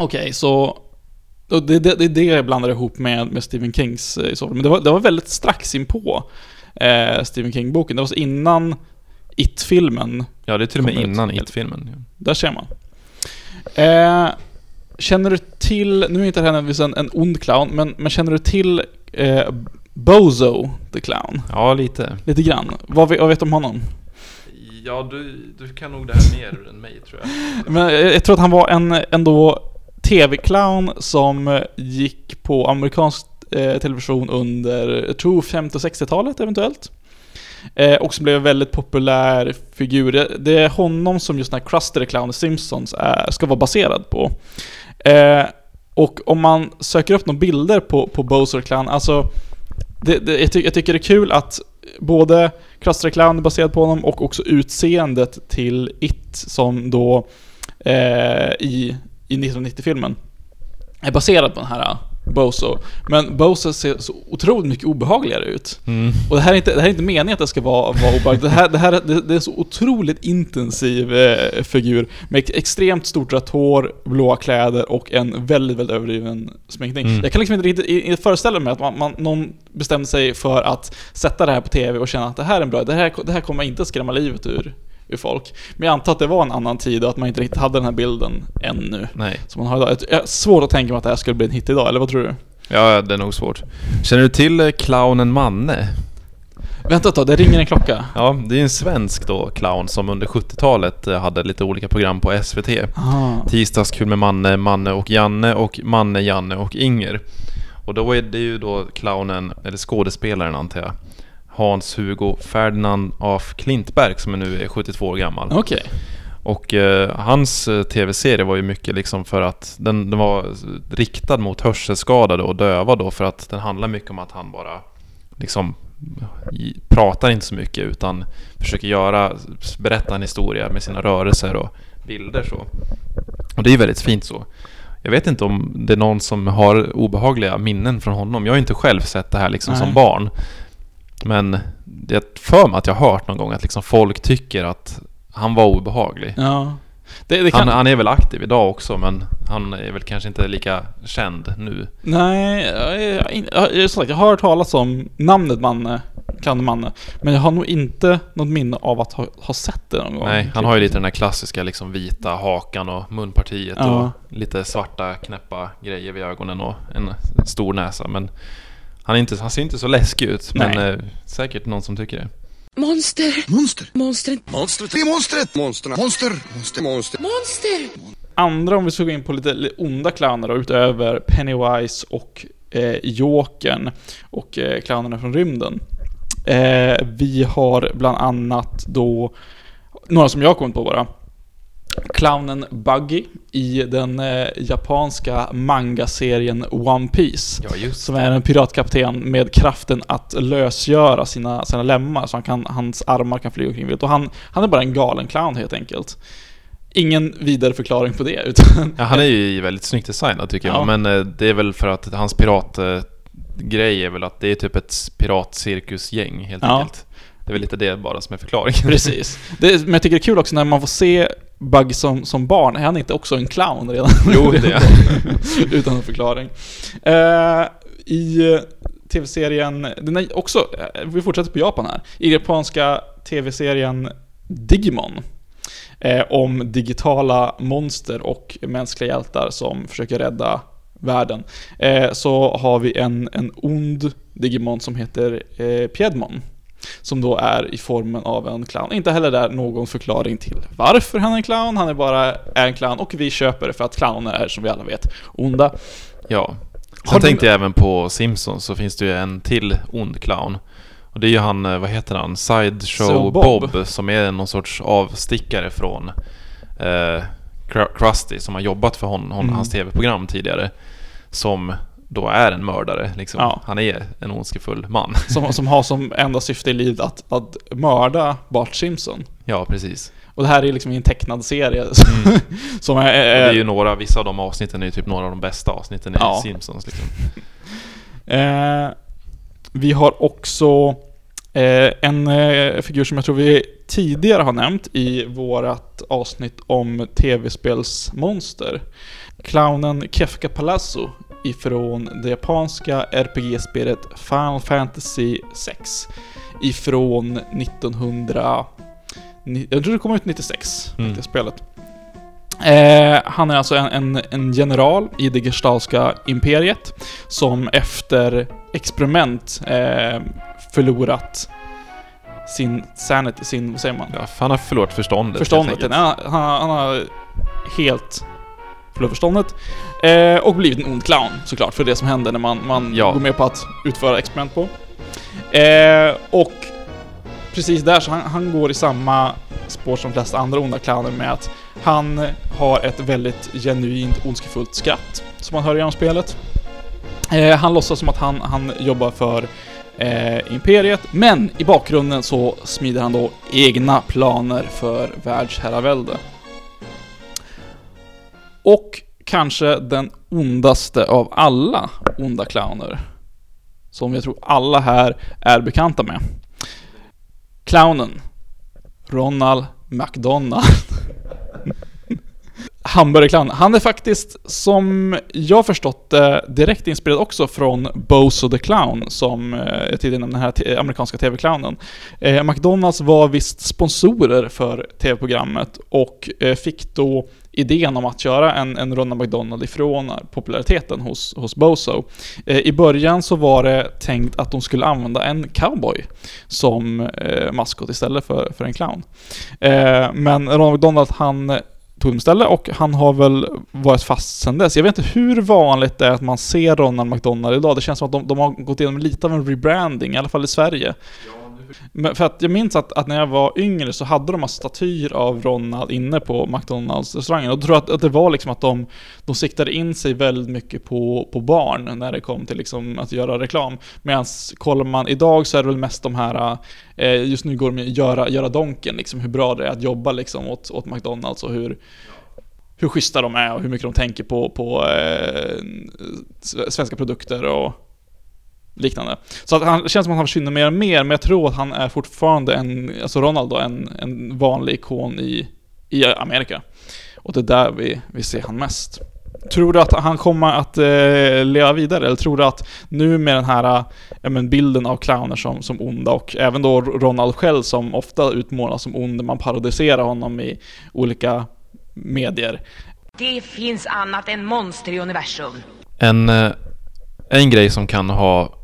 Okej, så... och Det, det, det är det jag blandar ihop med, med Stephen Kings eh, i så fall. Men det var, det var väldigt strax in på eh, Stephen King-boken. Det var så innan It-filmen. Ja, det är till och med innan It-filmen. Där ser man. Eh, känner du till, nu är inte det här nödvändigtvis en, en ond clown, men, men känner du till eh, Bozo the Clown? Ja, lite. Lite grann. Vad, vad vet du om honom? Ja, du, du kan nog det här mer än mig tror jag. [LAUGHS] Men jag, jag tror att han var en ändå TV-clown som eh, gick på amerikansk eh, Eh, television under, jag tror 50 och 60-talet eventuellt. Eh, och som blev en väldigt populär figur. Det, är honom som just den här Krusty the Clown i Simpsons är, ska vara baserad på. Eh, och om man söker upp några bilder på, på Bowser Clown, alltså det, det, jag, ty, jag tycker det är kul att både Krusty Clown är baserad på honom och också utseendet till It som då eh, i, i 1990-filmen är baserad på den här Bozo. Men Bozo ser så otroligt mycket obehagligare ut. Mm. Och det här är inte, det här är inte meningen att det ska vara, vara obehagligt. Det här, det här det, det är en så otroligt intensiv eh, figur med ex- extremt stort rött hår, blåa kläder och en väldigt, väldigt överdriven sminkning. Mm. Jag kan liksom inte riktigt föreställa mig att man, man, någon bestämde sig för att sätta det här på TV och känna att det här är en bra, det här, det här kommer inte skrämma livet ur, ur folk. Men jag antar att det var en annan tid och att man inte riktigt hade den här bilden ännu. Nej. Som man har idag. Jag har svårt att tänka mig att det här skulle bli en hit idag, eller vad tror du? Ja, det är nog svårt. Känner du till eh, clownen Manne? Vänta ett tag, det ringer en klocka. Ja, det är en svensk då, clown som under 70-talet eh, hade lite olika program på SVT. Ah. Tisdagskul med Manne, Manne och Janne och Manne, Janne och Inger. Och då är det ju då clownen, eller skådespelaren antar jag, Hans-Hugo Ferdinand af Klintberg som är nu är 72 år gammal. Okej. Och eh, hans eh, tv-serie var ju mycket liksom för att den, den var riktad mot hörselskadade och döva då för att den handlar mycket om att han bara liksom i- pratar inte så mycket utan försöker göra, berätta en historia med sina rörelser och bilder så. Och det är väldigt fint så. Jag vet inte om det är någon som har obehagliga minnen från honom. Jag har inte själv sett det här liksom Nej. som barn. Men jag för mig att jag har hört någon gång att liksom folk tycker att han var obehaglig. Ja. Det, det kan... Han, han är väl aktiv idag också men han är väl kanske inte lika känd nu. Nej, jag, jag, jag, jag, har hört talas om namnet Manne, Clown Manne. Men jag har nog inte något minne av att ha, ha sett det någon gång. Nej, han har ju lite den här klassiska liksom vita hakan och munpartiet Ja. och lite svarta knäppa grejer vid ögonen och en stor näsa. Men han, är inte, han ser inte så läskig ut, men eh, säkert någon som tycker det. Monster. Monster. Monster. Monstret. Det är monstret. Monsterna. Monster. Monster. Monster. Monster. andra, om vi ska gå in på lite li- onda clowner då, utöver Pennywise och eh, Jokern och eh, clownerna från rymden. Eh, vi har bland annat då några som jag kommit på bara. Clownen Buggy i den eh, japanska manga-serien One Piece. Ja, Som är en piratkapten med kraften att lösgöra sina, sina lemmar så han kan, hans armar kan flyga omkring vilt. Och han, han är bara en galen clown helt enkelt. Ingen vidare förklaring på det utan... Ja, han är ju väldigt snyggt designad tycker jag, Ja. men eh, det är väl för att hans piratgrej är väl att det är typ ett piratcirkusgäng helt enkelt. Det är väl lite det bara som är förklaringen. Precis. Det, men jag tycker det är kul också när man får se Buggy som, som barn. Är han inte också en clown redan? Jo, det är [LAUGHS] Utan förklaring. Eh, I eh, tv-serien, den är också, eh, vi fortsätter på Japan här. I japanska tv-serien Digimon. Eh, om digitala monster och mänskliga hjältar som försöker rädda världen. Eh, så har vi en, en ond Digimon som heter eh, Piedmon. Som då är i formen av en clown. Inte heller där någon förklaring till varför han är en clown. Han är bara är en clown och vi köper det för att clowner är som vi alla vet onda. Ja. Har Sen du- tänkte jag även på Simpsons så finns det ju en till ond clown. Och det är ju han, eh, vad heter han? Sideshow Bob. Bob. som är någon sorts avstickare från eh, Kr- Krusty som har jobbat för hon, hon, Mm. hans tv-program tidigare. Som då är en mördare liksom. Ja. Han är en ondskefull man. [LAUGHS] Som, som har som enda syfte i livet att, att mörda Bart Simpson. ja, precis. Och det här är liksom en tecknad serie. [LAUGHS] som är, Och det är ju är, några, vissa av de avsnitten är ju typ några av de bästa avsnitten i Ja. Simpsons liksom. [LAUGHS] eh, Vi har också eh, en eh, figur som jag tror vi tidigare har nämnt i vårat avsnitt om tv-spelsmonster. Clownen Kefka Palazzo ifrån det japanska RPG-spelet Final Fantasy 6. Ifrån 1900... ni- Jag tror det kom ut 96, Mm. det spelet. Eh, han är alltså en, en, en general i det gestalska imperiet som efter experiment eh, förlorat sin sanity, sin, vad säger man? Ja, han har förlorat förståndet. Förståndet. Han, han, han har helt förlorat förståndet. Eh, och blivit en ond clown såklart, för det som händer när man, man Ja. går med på att utföra experiment på. Eh, och precis där så han, han går i samma spår som de flesta andra onda clowner med att han har ett väldigt genuint ondskefullt skratt som man hör genom spelet. Eh, han låtsas som att han, han jobbar för eh, Imperiet, men i bakgrunden så smider han då egna planer för världsherravälde. Och kanske den ondaste av alla onda clowner. Som jag tror alla här är bekanta med. Clownen. Ronald McDonald. [LAUGHS] Hamburgerclown. Han är faktiskt, som jag förstått det, direkt inspirerad också från Bozo the Clown, som eh, jag tidigare nämnde, den här amerikanska TV-clownen. Eh, McDonalds var visst sponsorer för TV-programmet och eh, fick då idén om att göra en, en Ronald McDonald ifrån populariteten hos, hos Bozo. Eh, I början så var det tänkt att de skulle använda en cowboy som eh, maskot istället för, för en clown. Eh, men Ronald McDonald han tog dem istället och han har väl varit fast sedan dess. Jag vet inte hur vanligt det är att man ser Ronald McDonald idag. Det känns som att de, de har gått igenom lite av en rebranding, i alla fall i Sverige. Men för att jag minns att, att när jag var yngre så hade de massa statyer av Ronald inne på McDonalds-restaurangen. Och då tror att, att det var liksom att de, de siktade in sig väldigt mycket på, på barn när det kom till liksom att göra reklam. Medan kollar man idag så är det väl mest de här, eh, just nu går de ju göra, göra donken, liksom hur bra det är att jobba liksom åt, åt McDonalds och hur hur schyssta de är och hur mycket de tänker på, på eh, svenska produkter och liknande. Så att han det känns som att han försvinner mer och mer, men jag tror att han är fortfarande en, alltså Ronald då, en, en vanlig ikon i, i Amerika. Och det är där vi, vi ser han mest. Tror du att han kommer att eh, leva vidare? Eller tror du att nu med den här ja, men bilden av clowner som, som onda och även då Ronald själv som ofta utmålas som ond, man parodiserar honom i olika medier. Det finns annat än monster i universum. En, eh, en grej som kan ha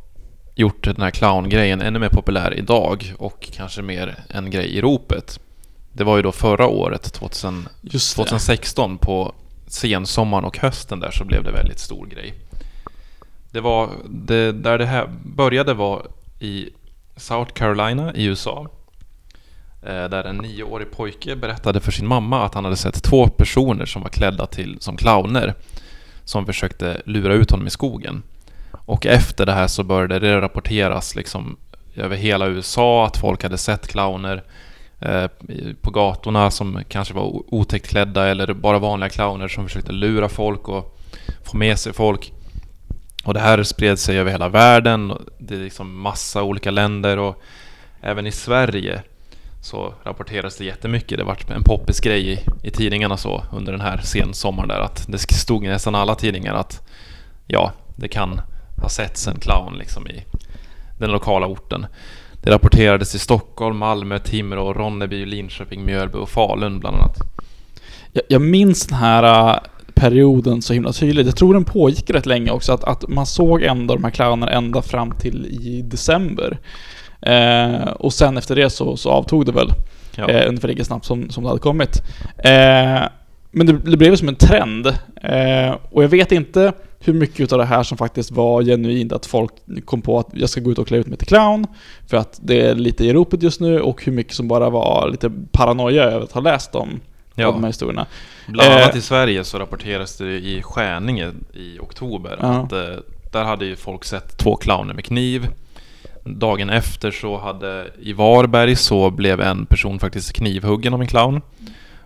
gjort den här clowngrejen ännu mer populär idag och kanske mer en grej i ropet. Det var ju då förra året, 2000, Just det. 2016 på sensommaren och hösten där så blev det väldigt stor grej. Det var, det, där det här började var i South Carolina i USA. Eh, där en nioårig pojke berättade för sin mamma att han hade sett två personer som var klädda till som clowner. Som försökte lura ut honom i skogen. Och efter det här så började det rapporteras liksom över hela USA att folk hade sett clowner eh, på gatorna som kanske var otäckt klädda eller bara vanliga clowner som försökte lura folk och få med sig folk. Och det här spred sig över hela världen. och Det är liksom massa olika länder och även i Sverige så rapporteras det jättemycket. Det vart en poppis grej i, i tidningarna så under den här sensommaren där att det stod i nästan alla tidningar att ja, det kan ha setts en clown liksom i den lokala orten. Det rapporterades i Stockholm, Malmö, Timrå, Ronneby, Linköping, Mjölby och Falun bland annat. Jag, jag minns den här äh, perioden så himla tydligt. Jag tror den pågick rätt länge också, att, att man såg ändå de här clownerna ända fram till i december. Eh, och sen efter det så, så avtog det väl. Ja. Eh, ungefär lika snabbt som, som det hade kommit. Eh, men det, det blev som en trend. Eh, och jag vet inte hur mycket av det här som faktiskt var genuint, att folk kom på att jag ska gå ut och klä ut mig till clown, för att det är lite i ropet just nu, och hur mycket som bara var lite paranoia över att ha läst om, Ja. de här historierna. Bland Eh, annat i Sverige så rapporteras det i Skänninge i oktober Ja. att eh, där hade ju folk sett två clowner med kniv. Dagen efter så hade i Varberg så blev en person faktiskt knivhuggen av en clown.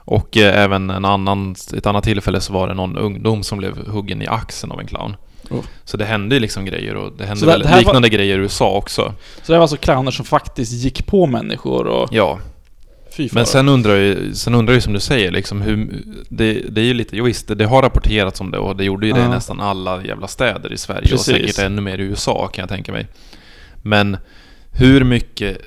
Och eh, även en annan, ett annat tillfälle så var det någon ungdom som blev huggen i axeln av en clown. Oh. Så det hände ju liksom grejer och det hände det- väl det här var- liknande grejer i USA också. Så det var alltså clowner som faktiskt gick på människor och... Ja. Men sen undrar jag sen undrar jag som du säger liksom hur, det, det är ju lite, jo visst, det, det har rapporterats om det och det gjorde ju det i nästan alla jävla städer i Sverige Precis. och säkert ännu mer i USA kan jag tänka mig. Men hur mycket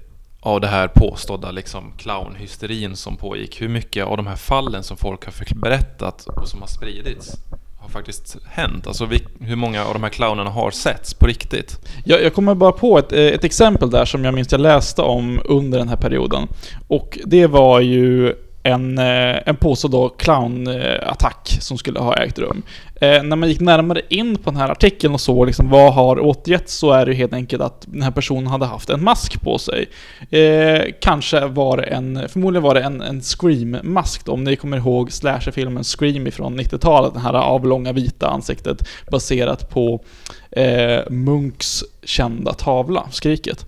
av det här påstådda liksom clownhysterin som pågick, hur mycket av de här fallen som folk har berättat och som har spridits har faktiskt hänt? Alltså vi, hur många av de här clownerna har setts på riktigt? Jag, jag kommer bara på ett, eh, ett exempel där som jag minns jag läste om under den här perioden. Och det var ju en, eh, en påstådd då clownattack som skulle ha ägt rum. Eh, när man gick närmare in på den här artikeln och såg liksom vad har återgetts så är det helt enkelt att den här personen hade haft en mask på sig. Eh, kanske var det en, förmodligen var det en, en Scream-mask då, om ni kommer ihåg slasherfilmen Scream ifrån 90-talet, det här avlånga vita ansiktet baserat på eh, Munks kända tavla, Skriket.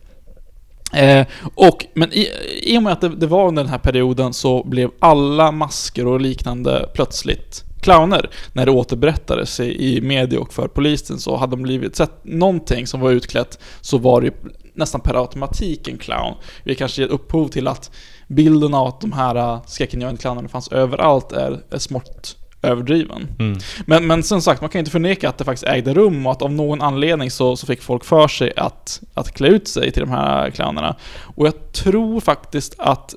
Eh, och, men i, i och med att det, det var under den här perioden så blev alla masker och liknande plötsligt clowner. När det återberättades i, i media och för polisen så hade de blivit sett någonting som var utklätt så var det ju nästan per automatik en clown. Det kanske ger upphov till att bilden av att de här eh, skräckinjagande clownerna fanns överallt är, är smått överdriven. Mm. Men, men som sagt, man kan inte förneka att det faktiskt ägde rum och att av någon anledning så, så fick folk för sig att, att klä ut sig till de här clownerna. Och jag tror faktiskt att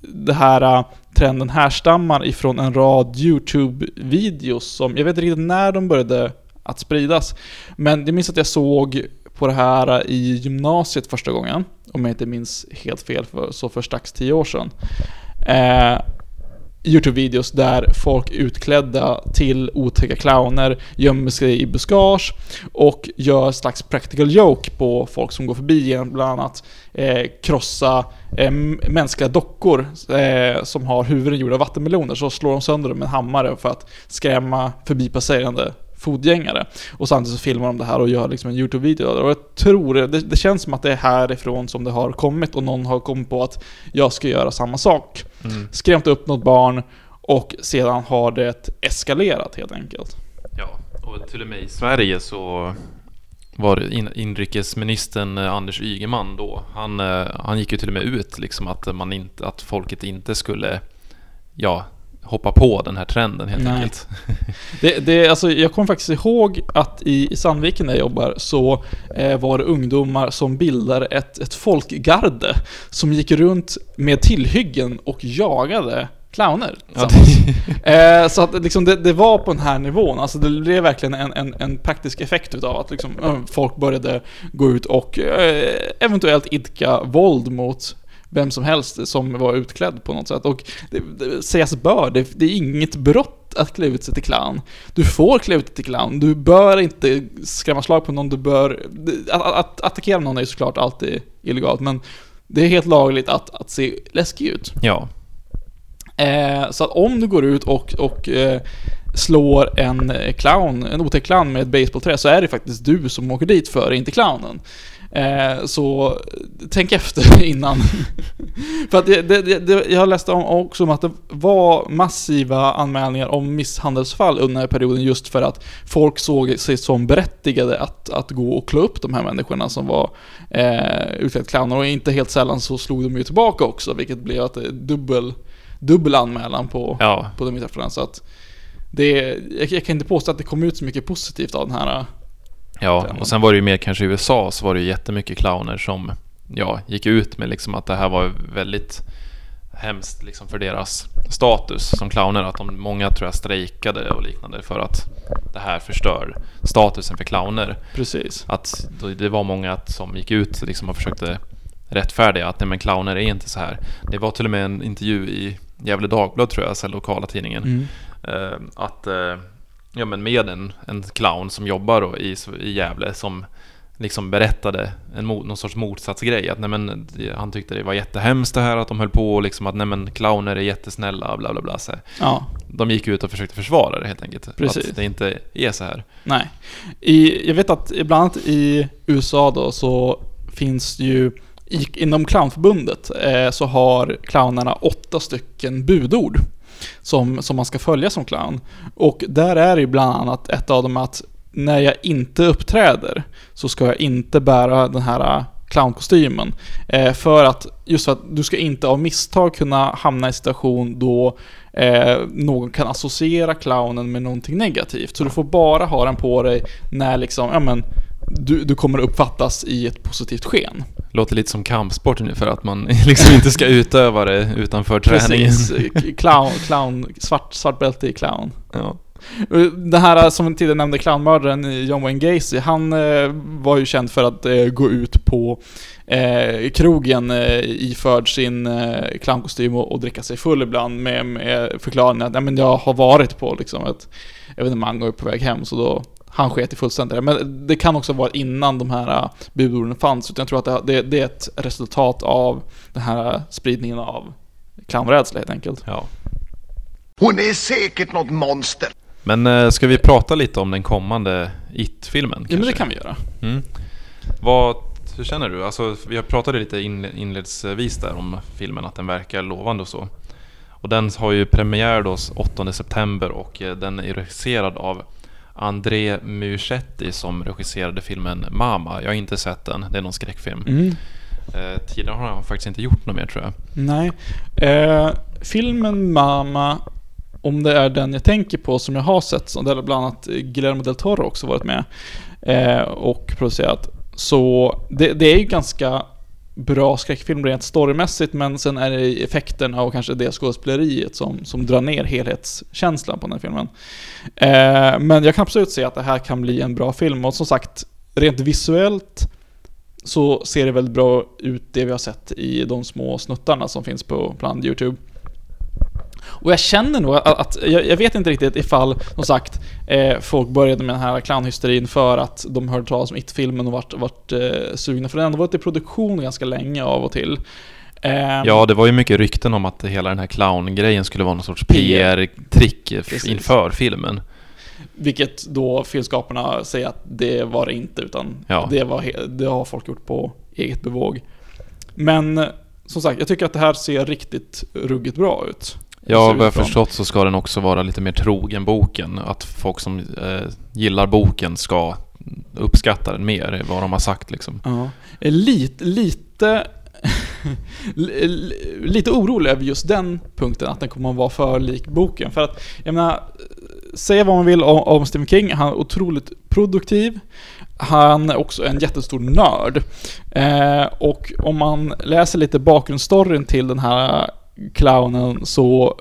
det här äh, trenden härstammar ifrån en rad YouTube-videos som, jag vet inte riktigt när de började att spridas, men jag minns att jag såg på det här äh, i gymnasiet första gången, om jag inte minns helt fel, för, så för strax tio år sedan. Eh, Youtube-videos där folk utklädda till otäcka clowner gömmer sig i buskage och gör en slags practical joke på folk som går förbi genom bland annat eh, krossa eh, mänskliga dockor eh, som har huvuden gjorda av vattenmeloner. Så slår de sönder dem med en hammare för att skrämma förbipasserande fotgängare. Och samtidigt så filmar de det här och gör liksom en YouTube-video. Och jag tror, det, det känns som att det är härifrån som det har kommit och någon har kommit på att jag ska göra samma sak Mm. skrämt upp något barn och sedan har det eskalerat helt enkelt. Ja, och till och med i Sverige så var det in, inrikesministern eh, Anders Ygeman då. Han, eh, han gick ju till och med ut liksom att, man inte, att folket inte skulle ja, hoppa på den här trenden helt Nej. enkelt. [LAUGHS] Det, det, alltså, jag kommer faktiskt ihåg att i, i Sandviken där jag jobbar så eh, var det ungdomar som bildade ett, ett folkgarde som gick runt med tillhyggen och jagade clowner. Ja. [LAUGHS] Eh, så att liksom det, det var på den här nivån, alltså det blev verkligen en, en, en praktisk effekt utav att liksom, eh, folk började gå ut och eh, eventuellt idka våld mot vem som helst som var utklädd på något sätt. Och det, det sägas bör, det, det är inget brott att klä ut sig till clown. Du får klä ut dig till clown. Du bör inte skrämma slag på någon. Du bör... Att, att, att attackera någon är ju såklart alltid illegalt, men det är helt lagligt att, att se läskig ut. Ja. Eh, så att om du går ut och, och eh, slår en eh, clown, en otäck clown med ett basebollträ så är det faktiskt du som åker dit för, inte clownen. Eh, så tänk efter [LAUGHS] innan. [LAUGHS] för att det, det, det, jag läste om också om att det var massiva anmälningar om misshandelsfall under den här perioden just för att folk såg sig som berättigade att, att gå och klå upp de här människorna som var eh, utklädda clowner och inte helt sällan så slog de ju tillbaka också vilket blev att det dubbel dubbel anmälan på, Ja. på de träffarna. Så att det, jag, jag kan inte påstå att det kom ut så mycket positivt av den här. Ja, och sen var det ju mer kanske i USA så var det ju jättemycket clowner som ja, gick ut med liksom att det här var väldigt hemskt liksom för deras status som clowner. Att de, många tror jag strejkade och liknande för att det här förstör statusen för clowner. Precis. Att det var många som gick ut liksom och försökte rättfärdiga att nej men clowner är inte så här. Det var till och med en intervju i Gefle Dagblad tror jag, så här lokala tidningen. Mm. Eh, att, eh, ja men med en, en clown som jobbar då i, i Gävle som liksom berättade en, mo- någon sorts motsatsgrej. Att nej men, han tyckte det var jättehemskt det här att de höll på och liksom att nej men clowner är jättesnälla bla bla bla. Så. Ja, De gick ut och försökte försvara det helt enkelt. Precis. Att det inte är så här. nej. I, jag vet att ibland i USA då så finns det ju i, inom clownförbundet eh, så har clownerna åtta stycken budord som, som man ska följa som clown. Och där är det ju bland annat ett av dem att när jag inte uppträder så ska jag inte bära den här äh, clownkostymen. Eh, för att, just för att du ska inte av misstag kunna hamna i en situation då eh, någon kan associera clownen med någonting negativt. Så du får bara ha den på dig när liksom, ja men, du, du kommer uppfattas i ett positivt sken. Låter lite som kampsport ungefär att man [LAUGHS] liksom inte ska utöva det utanför träningen. Precis. Clown, clown, svart, svart bälte i clown. Ja. Det här som vi tidigare nämnde, clownmördaren John Wayne Gacy, han eh, var ju känd för att eh, gå ut på eh, krogen eh, iförd sin eh, clownkostym och, och dricka sig full ibland med, med förklaringen att "Nej, men jag har varit på liksom ett evenemang och är på väg hem, så då han sket i fullständigt. Men det kan också vara innan de här eh, budorden fanns, utan jag tror att det, det, det är ett resultat av den här spridningen av clownrädsla helt enkelt. ja. Hon är säkert något monster. Men eh, ska vi prata lite om den kommande It-filmen? Ja men det kan vi göra. Mm. Vad, hur känner du? Alltså, vi har pratat lite in, inledningsvis där om filmen, att den verkar lovande och så. Och den har ju premiär då 8 september och eh, den är regisserad av André Muschetti som regisserade filmen Mama. Jag har inte sett den, det är någon skräckfilm. Mm. Eh, tidigare har han faktiskt inte gjort något mer tror jag. Nej. Eh, filmen Mama, om det är den jag tänker på som jag har sett, som där bland annat Guillermo del Toro också varit med eh, och producerat. Så det, det är ju ganska bra skräckfilm rent storymässigt, men sen är det effekterna och kanske det skådespeleriet som, som drar ner helhetskänslan på den här filmen. Eh, men jag kan absolut se att det här kan bli en bra film och som sagt, rent visuellt så ser det väldigt bra ut det vi har sett i de små snuttarna som finns på bland YouTube. Och jag känner nog att, att jag, jag vet inte riktigt ifall, som sagt, eh, folk började med den här clownhysterin för att de hörde talas om It-filmen och vart, vart eh, sugna, för den har ändå varit i produktion ganska länge av och till. Eh, Ja, det var ju mycket rykten om att hela den här clown-grejen skulle vara någon sorts PR-trick inför filmen. Vilket då filmskaparna säger att det var det inte, utan Ja. det, var det har folk gjort på eget bevåg. Men som sagt, jag tycker att det här ser riktigt ruggigt bra ut. Ja, vad jag förstått så ska den också vara lite mer trogen boken. Att folk som eh, gillar boken ska uppskatta den mer, vad de har sagt liksom. Ja. Lite, [LAUGHS] lite, li- lite orolig över just den punkten, att den kommer att vara för lik boken. För att, jag menar, säga vad man vill om, om Stephen King, han är otroligt produktiv. Han är också en jättestor nörd. Eh, och om man läser lite bakgrundsstoryn till den här clownen så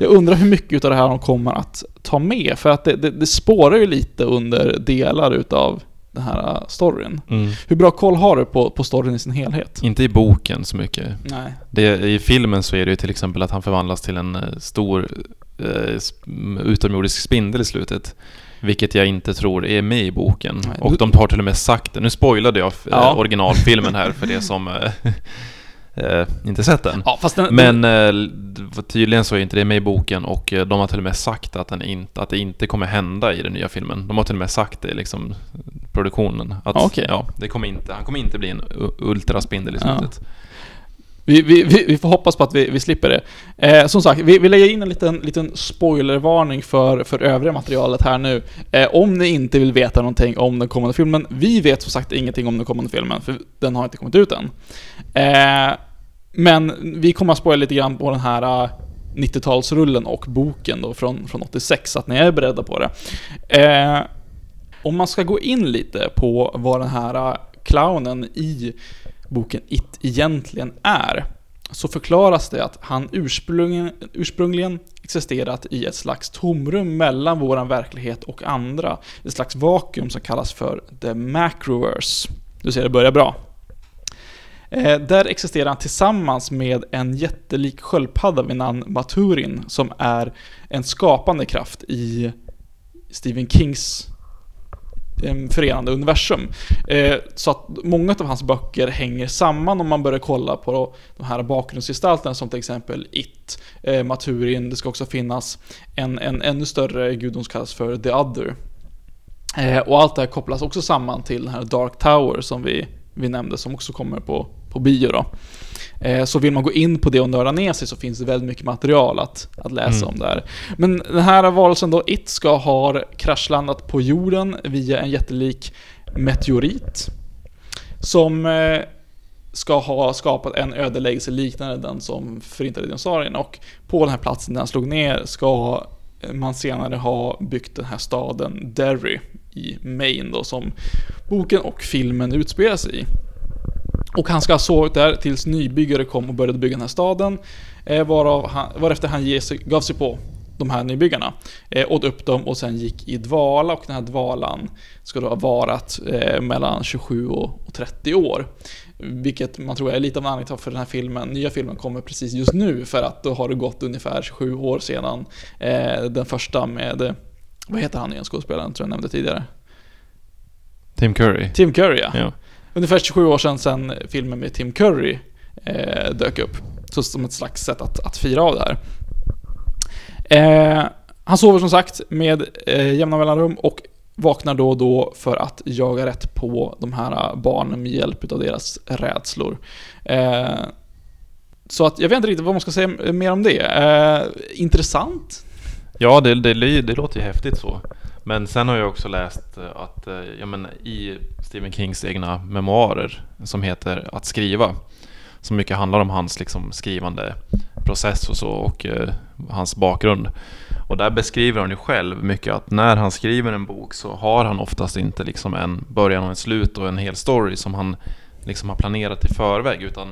jag undrar hur mycket av det här de kommer att ta med. För att det, det, det spårar ju lite under delar utav den här storyn. Mm. Hur bra koll har du på, på storyn i sin helhet? Inte i boken så mycket. Nej. Det, I filmen så är det ju till exempel att han förvandlas till en eh, stor eh, utomjordisk spindel i slutet. Vilket jag inte tror är med i boken. Nej, och du- de har till och med sagt det. Nu spoilade jag Ja. originalfilmen här för det som [LAUGHS] eh, inte sett den. Ja, den, Men eh, tydligen så är inte det med i boken och eh, de har till och med sagt att, den inte, att det inte kommer hända i den nya filmen. De har till och med sagt det liksom, produktionen. Att Ja, okej. ja, det kommer inte, han kommer inte bli en ultraspindel i Ja. slutet. Vi, vi, vi, vi får hoppas på att vi, vi slipper det. Eh, som sagt, vi, vi lägger in en liten, liten spoilervarning för, för övriga materialet här nu. Eh, om ni inte vill veta någonting om den kommande filmen. Vi vet som sagt ingenting om den kommande filmen, för den har inte kommit ut än. Eh, men vi kommer att spoila lite grann på den här äh, 90-talsrullen och boken då från, från 86, så att ni är beredda på det. Eh, om man ska gå in lite på vad den här äh, clownen i boken It egentligen är, så förklaras det att han ursprungligen, ursprungligen existerat i ett slags tomrum mellan våran verklighet och andra. Ett slags vakuum som kallas för The Macroverse. Du ser, det börjar bra. Eh, där existerar han tillsammans med en jättelik sköldpadda vid namn Maturin som är en skapande kraft i Stephen Kings förenande universum. Eh, så att många av hans böcker hänger samman om man börjar kolla på de här bakgrundsgestalterna som till exempel It, eh, Maturin, det ska också finnas en, en ännu större gudom som kallas för The Other. Och allt det här kopplas också samman till den här Dark Tower som vi, vi nämnde som också kommer på, på bio då. Eh, Så vill man gå in på det och nörda ner sig så finns det väldigt mycket material att, att läsa Mm. om där. Men den här varelsen då, It, ska ha kraschlandat på jorden via en jättelik meteorit. Som eh, ska ha skapat en ödeläggelse liknande den som förintade dinosaurierna. Och på den här platsen där den slog ner ska man senare ha byggt den här staden Derry i Maine då, som boken och filmen utspelar sig i. Och han ska ha sovit där tills nybyggare kom och började bygga den här staden. Eh, varav han, varefter han sig, gav sig på de här nybyggarna. Eh, åt upp dem och sen gick i dvala och den här dvalan ska då ha varat eh, mellan 27 och, och 30 år. Vilket man tror är lite av en anledning till för den här filmen, nya filmen kommer precis just nu för att då har det gått ungefär 27 år sedan eh, den första med, vad heter han igen skådespelaren, tror jag nämnde tidigare? Tim Curry. Tim Curry ja. Ja. Ungefär 27 år sedan, sedan filmen med Tim Curry eh, dök upp. Så som ett slags sätt att, att fira av det här. Eh, han sover som sagt med eh, jämna mellanrum och vaknar då och då för att jaga rätt på de här barnen med hjälp av deras rädslor. Eh, så att jag vet inte riktigt vad man ska säga mer om det. Eh, intressant. Ja, det, det, det låter ju häftigt så. Men sen har jag också läst eh, att eh, ja, men i Stephen Kings egna memoarer som heter Att skriva, som mycket handlar om hans liksom, skrivande process och så och eh, hans bakgrund. Och där beskriver han ju själv mycket att när han skriver en bok så har han oftast inte liksom en början och en slut och en hel story som han liksom har planerat i förväg utan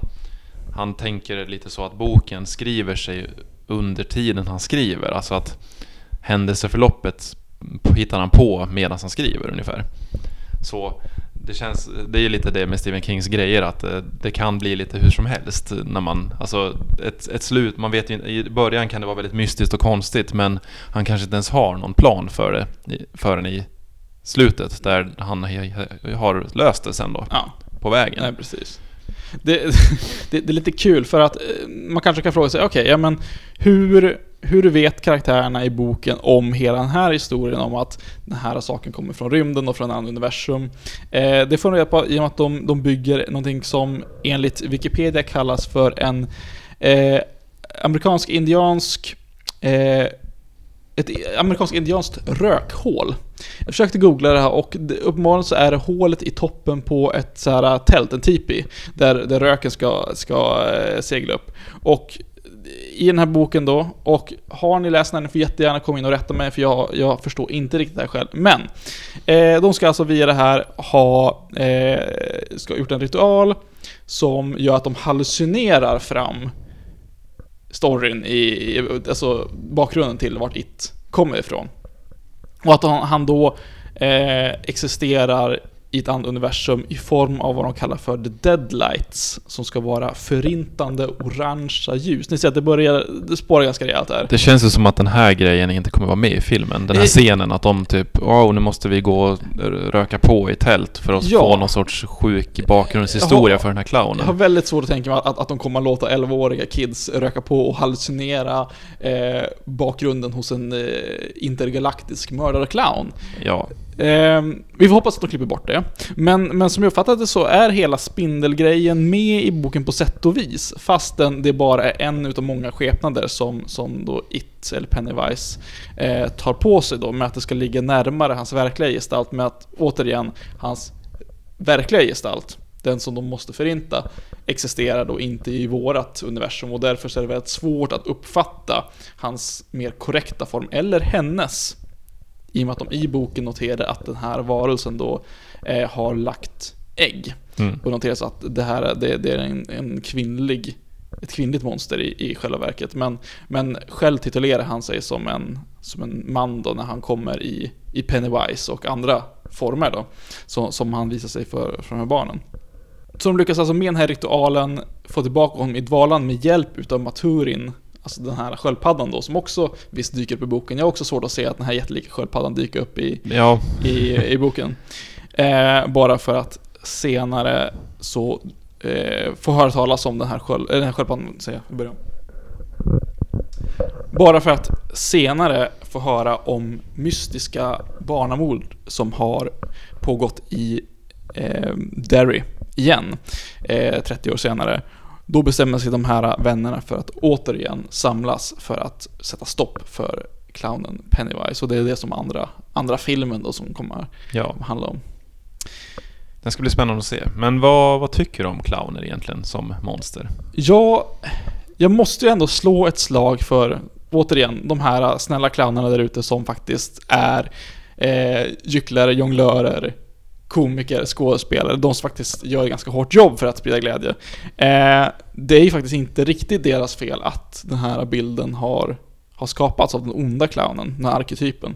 han tänker lite så att boken skriver sig under tiden han skriver. Alltså att händelseförloppet hittar han på medan han skriver ungefär. Så det känns, det är ju lite det med Stephen Kings grejer att eh, det kan bli lite hur som helst när man, alltså ett, ett slut, man vet ju i början kan det vara väldigt mystiskt och konstigt men han kanske inte ens har någon plan för det förrän i slutet där han har löst det sen då Ja. på vägen. Nej, precis. Det, [LAUGHS] det, det är lite kul för att eh, man kanske kan fråga sig, okej, ja men hur, hur vet karaktärerna i boken om hela den här historien om att den här saken kommer från rymden och från ett annat universum? Eh, det får de reda på genom att de, de bygger någonting som enligt Wikipedia kallas för en eh, amerikansk-indiansk eh, ett amerikanskt indianskt rökhål. Jag försökte googla det här och uppenbarligen så är det hålet i toppen på ett så här tält, en tipi, där, där röken ska, ska eh, segla upp. Och i den här boken då, och har ni läst den ni får jättegärna komma in och rätta mig för jag, jag förstår inte riktigt det här själv. Men, eh, de ska alltså via det här ha, eh, ska ha gjort en ritual som gör att de hallucinerar fram storyn i, i alltså bakgrunden till vart It kommer ifrån. Och att han, han då eh, existerar i ett annat universum i form av vad de kallar för The Deadlights, som ska vara förintande orangea ljus. Ni ser att det börjar, det spårar ganska rejält där. Det känns ju som att den här grejen inte kommer vara med i filmen. Den här scenen att de typ Wow, nu måste vi gå och röka på i tält för att Ja. få någon sorts sjuk bakgrundshistoria Jaha. för den här Jag har clownen. väldigt svårt att tänka mig att, att de kommer att låta 11-åriga kids röka på och hallucinera eh, bakgrunden hos en eh, intergalaktisk mördarclown. Ja, Eh, vi får hoppas att de klipper bort det. Men, men som jag uppfattade det så är hela spindelgrejen med i boken på sätt och vis. Fastän det bara är en utav många skepnader som, som då It, eller Pennywise, eh, tar på sig då med att det ska ligga närmare hans verkliga gestalt med att återigen, hans verkliga gestalt, den som de måste förinta, existerar då inte i vårat universum och därför så är det väldigt svårt att uppfatta hans mer korrekta form, eller hennes. I och med att de i boken noterar att den här varelsen då eh, har lagt ägg. Mm. Och noteras att det här det, det är en, en kvinnlig, ett kvinnligt monster i, i själva verket. Men, men själv titulerar han sig som en, som en man då när han kommer i, i Pennywise och andra former då. Så, som han visar sig för, för de här barnen. Så de lyckas alltså med den här ritualen få tillbaka honom i dvalan med hjälp utav Maturin, alltså den här sköldpaddan då, som också visst dyker upp i boken. Jag har också svårt att se att den här jättelika sköldpaddan dyker upp i, ja, i, i boken. Eh, bara för att senare så eh, få höra talas om den här, sköld, eh, den här sköldpaddan, säger jag i början. Bara för att senare få höra om mystiska barnamord som har pågått i eh, Derry igen, eh, 30 år senare. Då bestämmer sig de här vännerna för att återigen samlas för att sätta stopp för clownen Pennywise. Och det är det som andra, andra filmen då som kommer ja. handla om. Den ska bli spännande att se. Men vad, vad tycker du om clowner egentligen som monster? Ja, jag måste ju ändå slå ett slag för, återigen, de här snälla clownerna där ute som faktiskt är eh, gycklare, jonglörer, komiker, skådespelare, de som faktiskt gör ett ganska hårt jobb för att sprida glädje. Eh, det är ju faktiskt inte riktigt deras fel att den här bilden har, har skapats av den onda clownen, den här arketypen.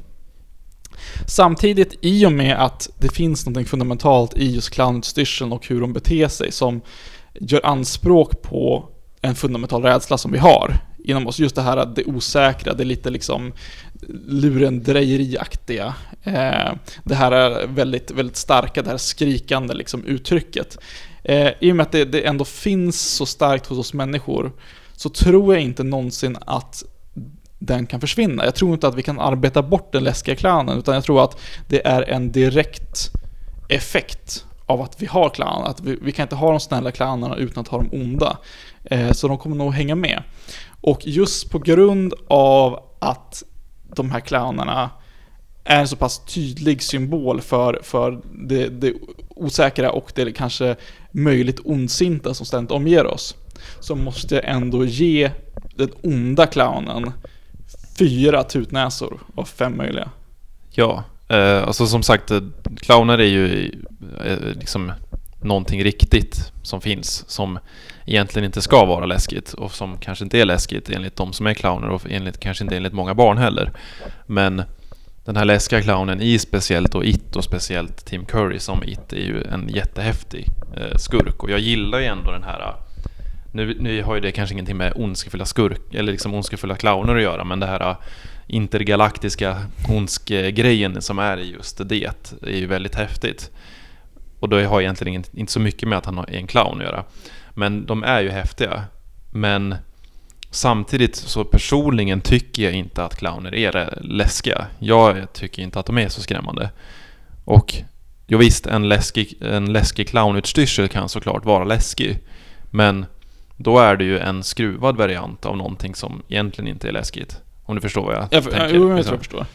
Samtidigt, i och med att det finns något fundamentalt i just clownutstyrseln och hur de beter sig som gör anspråk på en fundamental rädsla som vi har inom oss. Just det här det osäkra, det lite liksom lurendrejeriaktiga. Eh, det här är väldigt, väldigt starka, det här skrikande liksom uttrycket. Eh, I och med att det, det ändå finns så starkt hos oss människor så tror jag inte någonsin att den kan försvinna. Jag tror inte att vi kan arbeta bort den läskiga clownen, utan jag tror att det är en direkt effekt av att vi har clown. Att vi, vi kan inte ha de snälla clownerna utan att ha de onda. Eh, så de kommer nog hänga med. Och just på grund av att de här clownerna är en så pass tydlig symbol för, för det, det osäkra och det kanske möjligt ondsinta som ständigt omger oss. Så måste jag ändå ge den onda clownen fyra tutnäsor av fem möjliga. Ja, eh, alltså som sagt, eh, clowner är ju eh, liksom någonting riktigt som finns som egentligen inte ska vara läskigt och som kanske inte är läskigt enligt de som är clowner och enligt, kanske inte enligt många barn heller. Men den här läskiga clownen i speciellt och It och speciellt Tim Curry som It är ju en jättehäftig eh, skurk och jag gillar ju ändå den här eh, nu, nu har ju det kanske ingenting med ondskefulla skurk eller liksom ondskefulla clowner att göra men det här eh, intergalaktiska ondskegrejen som är i just det är ju väldigt häftigt. Och det har egentligen inte så mycket med att han är en clown att göra. Men de är ju häftiga. Men samtidigt så personligen tycker jag inte att clowner är läskiga. Jag tycker inte att de är så skrämmande. Och jo visst, en läskig, en läskig clownutstyrsel kan såklart vara läskig. Men då är det ju en skruvad variant av någonting som egentligen inte är läskigt. Om du förstår vad jag, Jag, tänker. jo, jag tror jag förstår.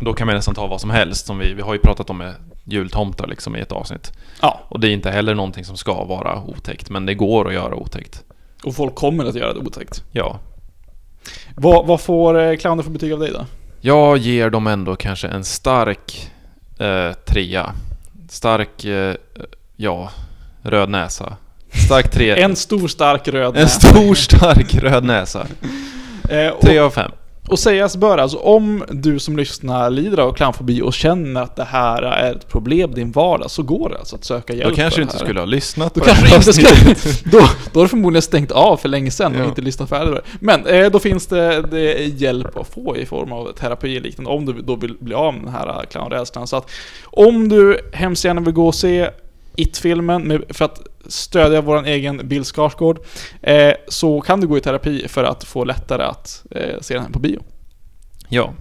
Då kan man nästan ta vad som helst. Som vi, vi har ju pratat om med jultomtar liksom i ett avsnitt. Ja, Och det är inte heller någonting som ska vara otäckt, men det går att göra otäckt. och folk kommer att göra det otäckt. Ja. Vad, vad får eh, clowner för betyg av dig då? Jag ger dem ändå kanske en stark eh, trea. Stark, eh, ja, röd näsa. Stark tre. [LAUGHS] En stor stark röd en näsa. stor stark röd näsa. [LAUGHS] Eh, och, Tre av fem. Och sägas bör alltså, om du som lyssnar lider av clownfobi och känner att det här är ett problem i din vardag, så går det alltså att söka hjälp Då kanske du inte skulle ha lyssnat Då på kanske du här inte skulle... [LAUGHS] Då, då har du förmodligen stängt av för länge sedan och Ja. inte lyssnat färdigt. Men eh, då finns det, det hjälp att få i form av terapi och liknande om du då vill bli av med den här clownrädslan. Så att om du hemskt gärna vill gå och se It-filmen för att stödja vår egen Bill Skarsgård eh, så kan du gå i terapi för att få lättare att eh, se den här på bio. Ja,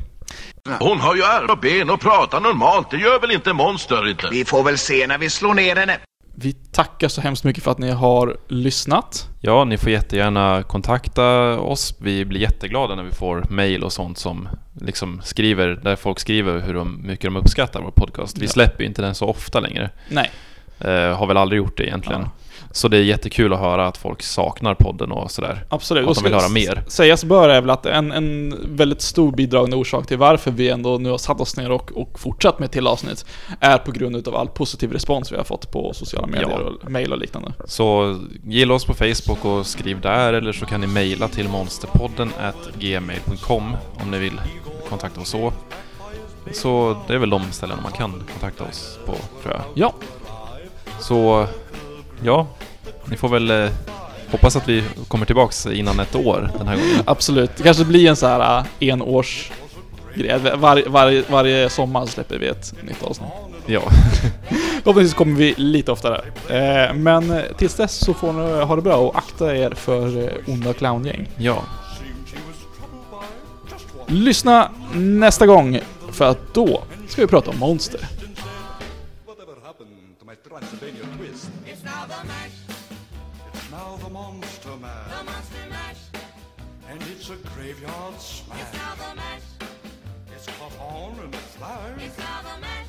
Hon har ju armar och ben och pratar normalt. Det gör väl inte monster inte? Vi får väl se när vi slår ner henne. Vi tackar så hemskt mycket för att ni har lyssnat. Ja, ni får jättegärna kontakta oss. Vi blir jätteglada när vi får mail och sånt som liksom skriver, där folk skriver hur de, mycket de uppskattar vår podcast. Vi Ja. släpper ju inte den så ofta längre. Nej. Eh, har väl aldrig gjort det egentligen. Ja. Så det är jättekul att höra att folk saknar podden och sådär. Absolut. Och att de vill höra mer. Sägas bör är väl att en, en väldigt stor bidragande orsak till varför vi ändå nu har satt oss ner och, och fortsatt med till avsnitt är på grund utav all positiv respons vi har fått på sociala medier Ja. och mail och liknande. Så gilla oss på Facebook och skriv där eller så kan ni mejla till monsterpodden gmail.com om ni vill kontakta oss så. Så det är väl de ställen man kan kontakta oss på tror jag. Ja, Så ja, ni får väl eh, hoppas att vi kommer tillbaks innan ett år den här gången. absolut. Det kanske blir en så här uh, enårs grej. Var, var, varje sommar släpper vi ett nytt avsnitt. Ja, [LAUGHS] Förhoppningsvis kommer vi lite oftare. Eh, men eh, tills dess så får ni ha det bra och akta er för eh, onda clowngäng. ja. Lyssna nästa gång för att då ska vi prata om monster. Transylvania twist? It's now the mash, It's now the Monster the Mash, monster mash. and it's a graveyard smash. It's now the mash, It's caught on in a flash. it's now the mash.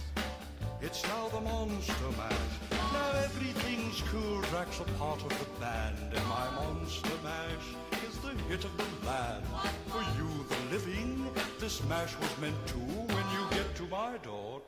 It's now the Monster Mash. Now everything's cool. Drax a part of the band, and my Monster Mash is the hit of the land. For you, the living, this mash was meant to. When you get to my door,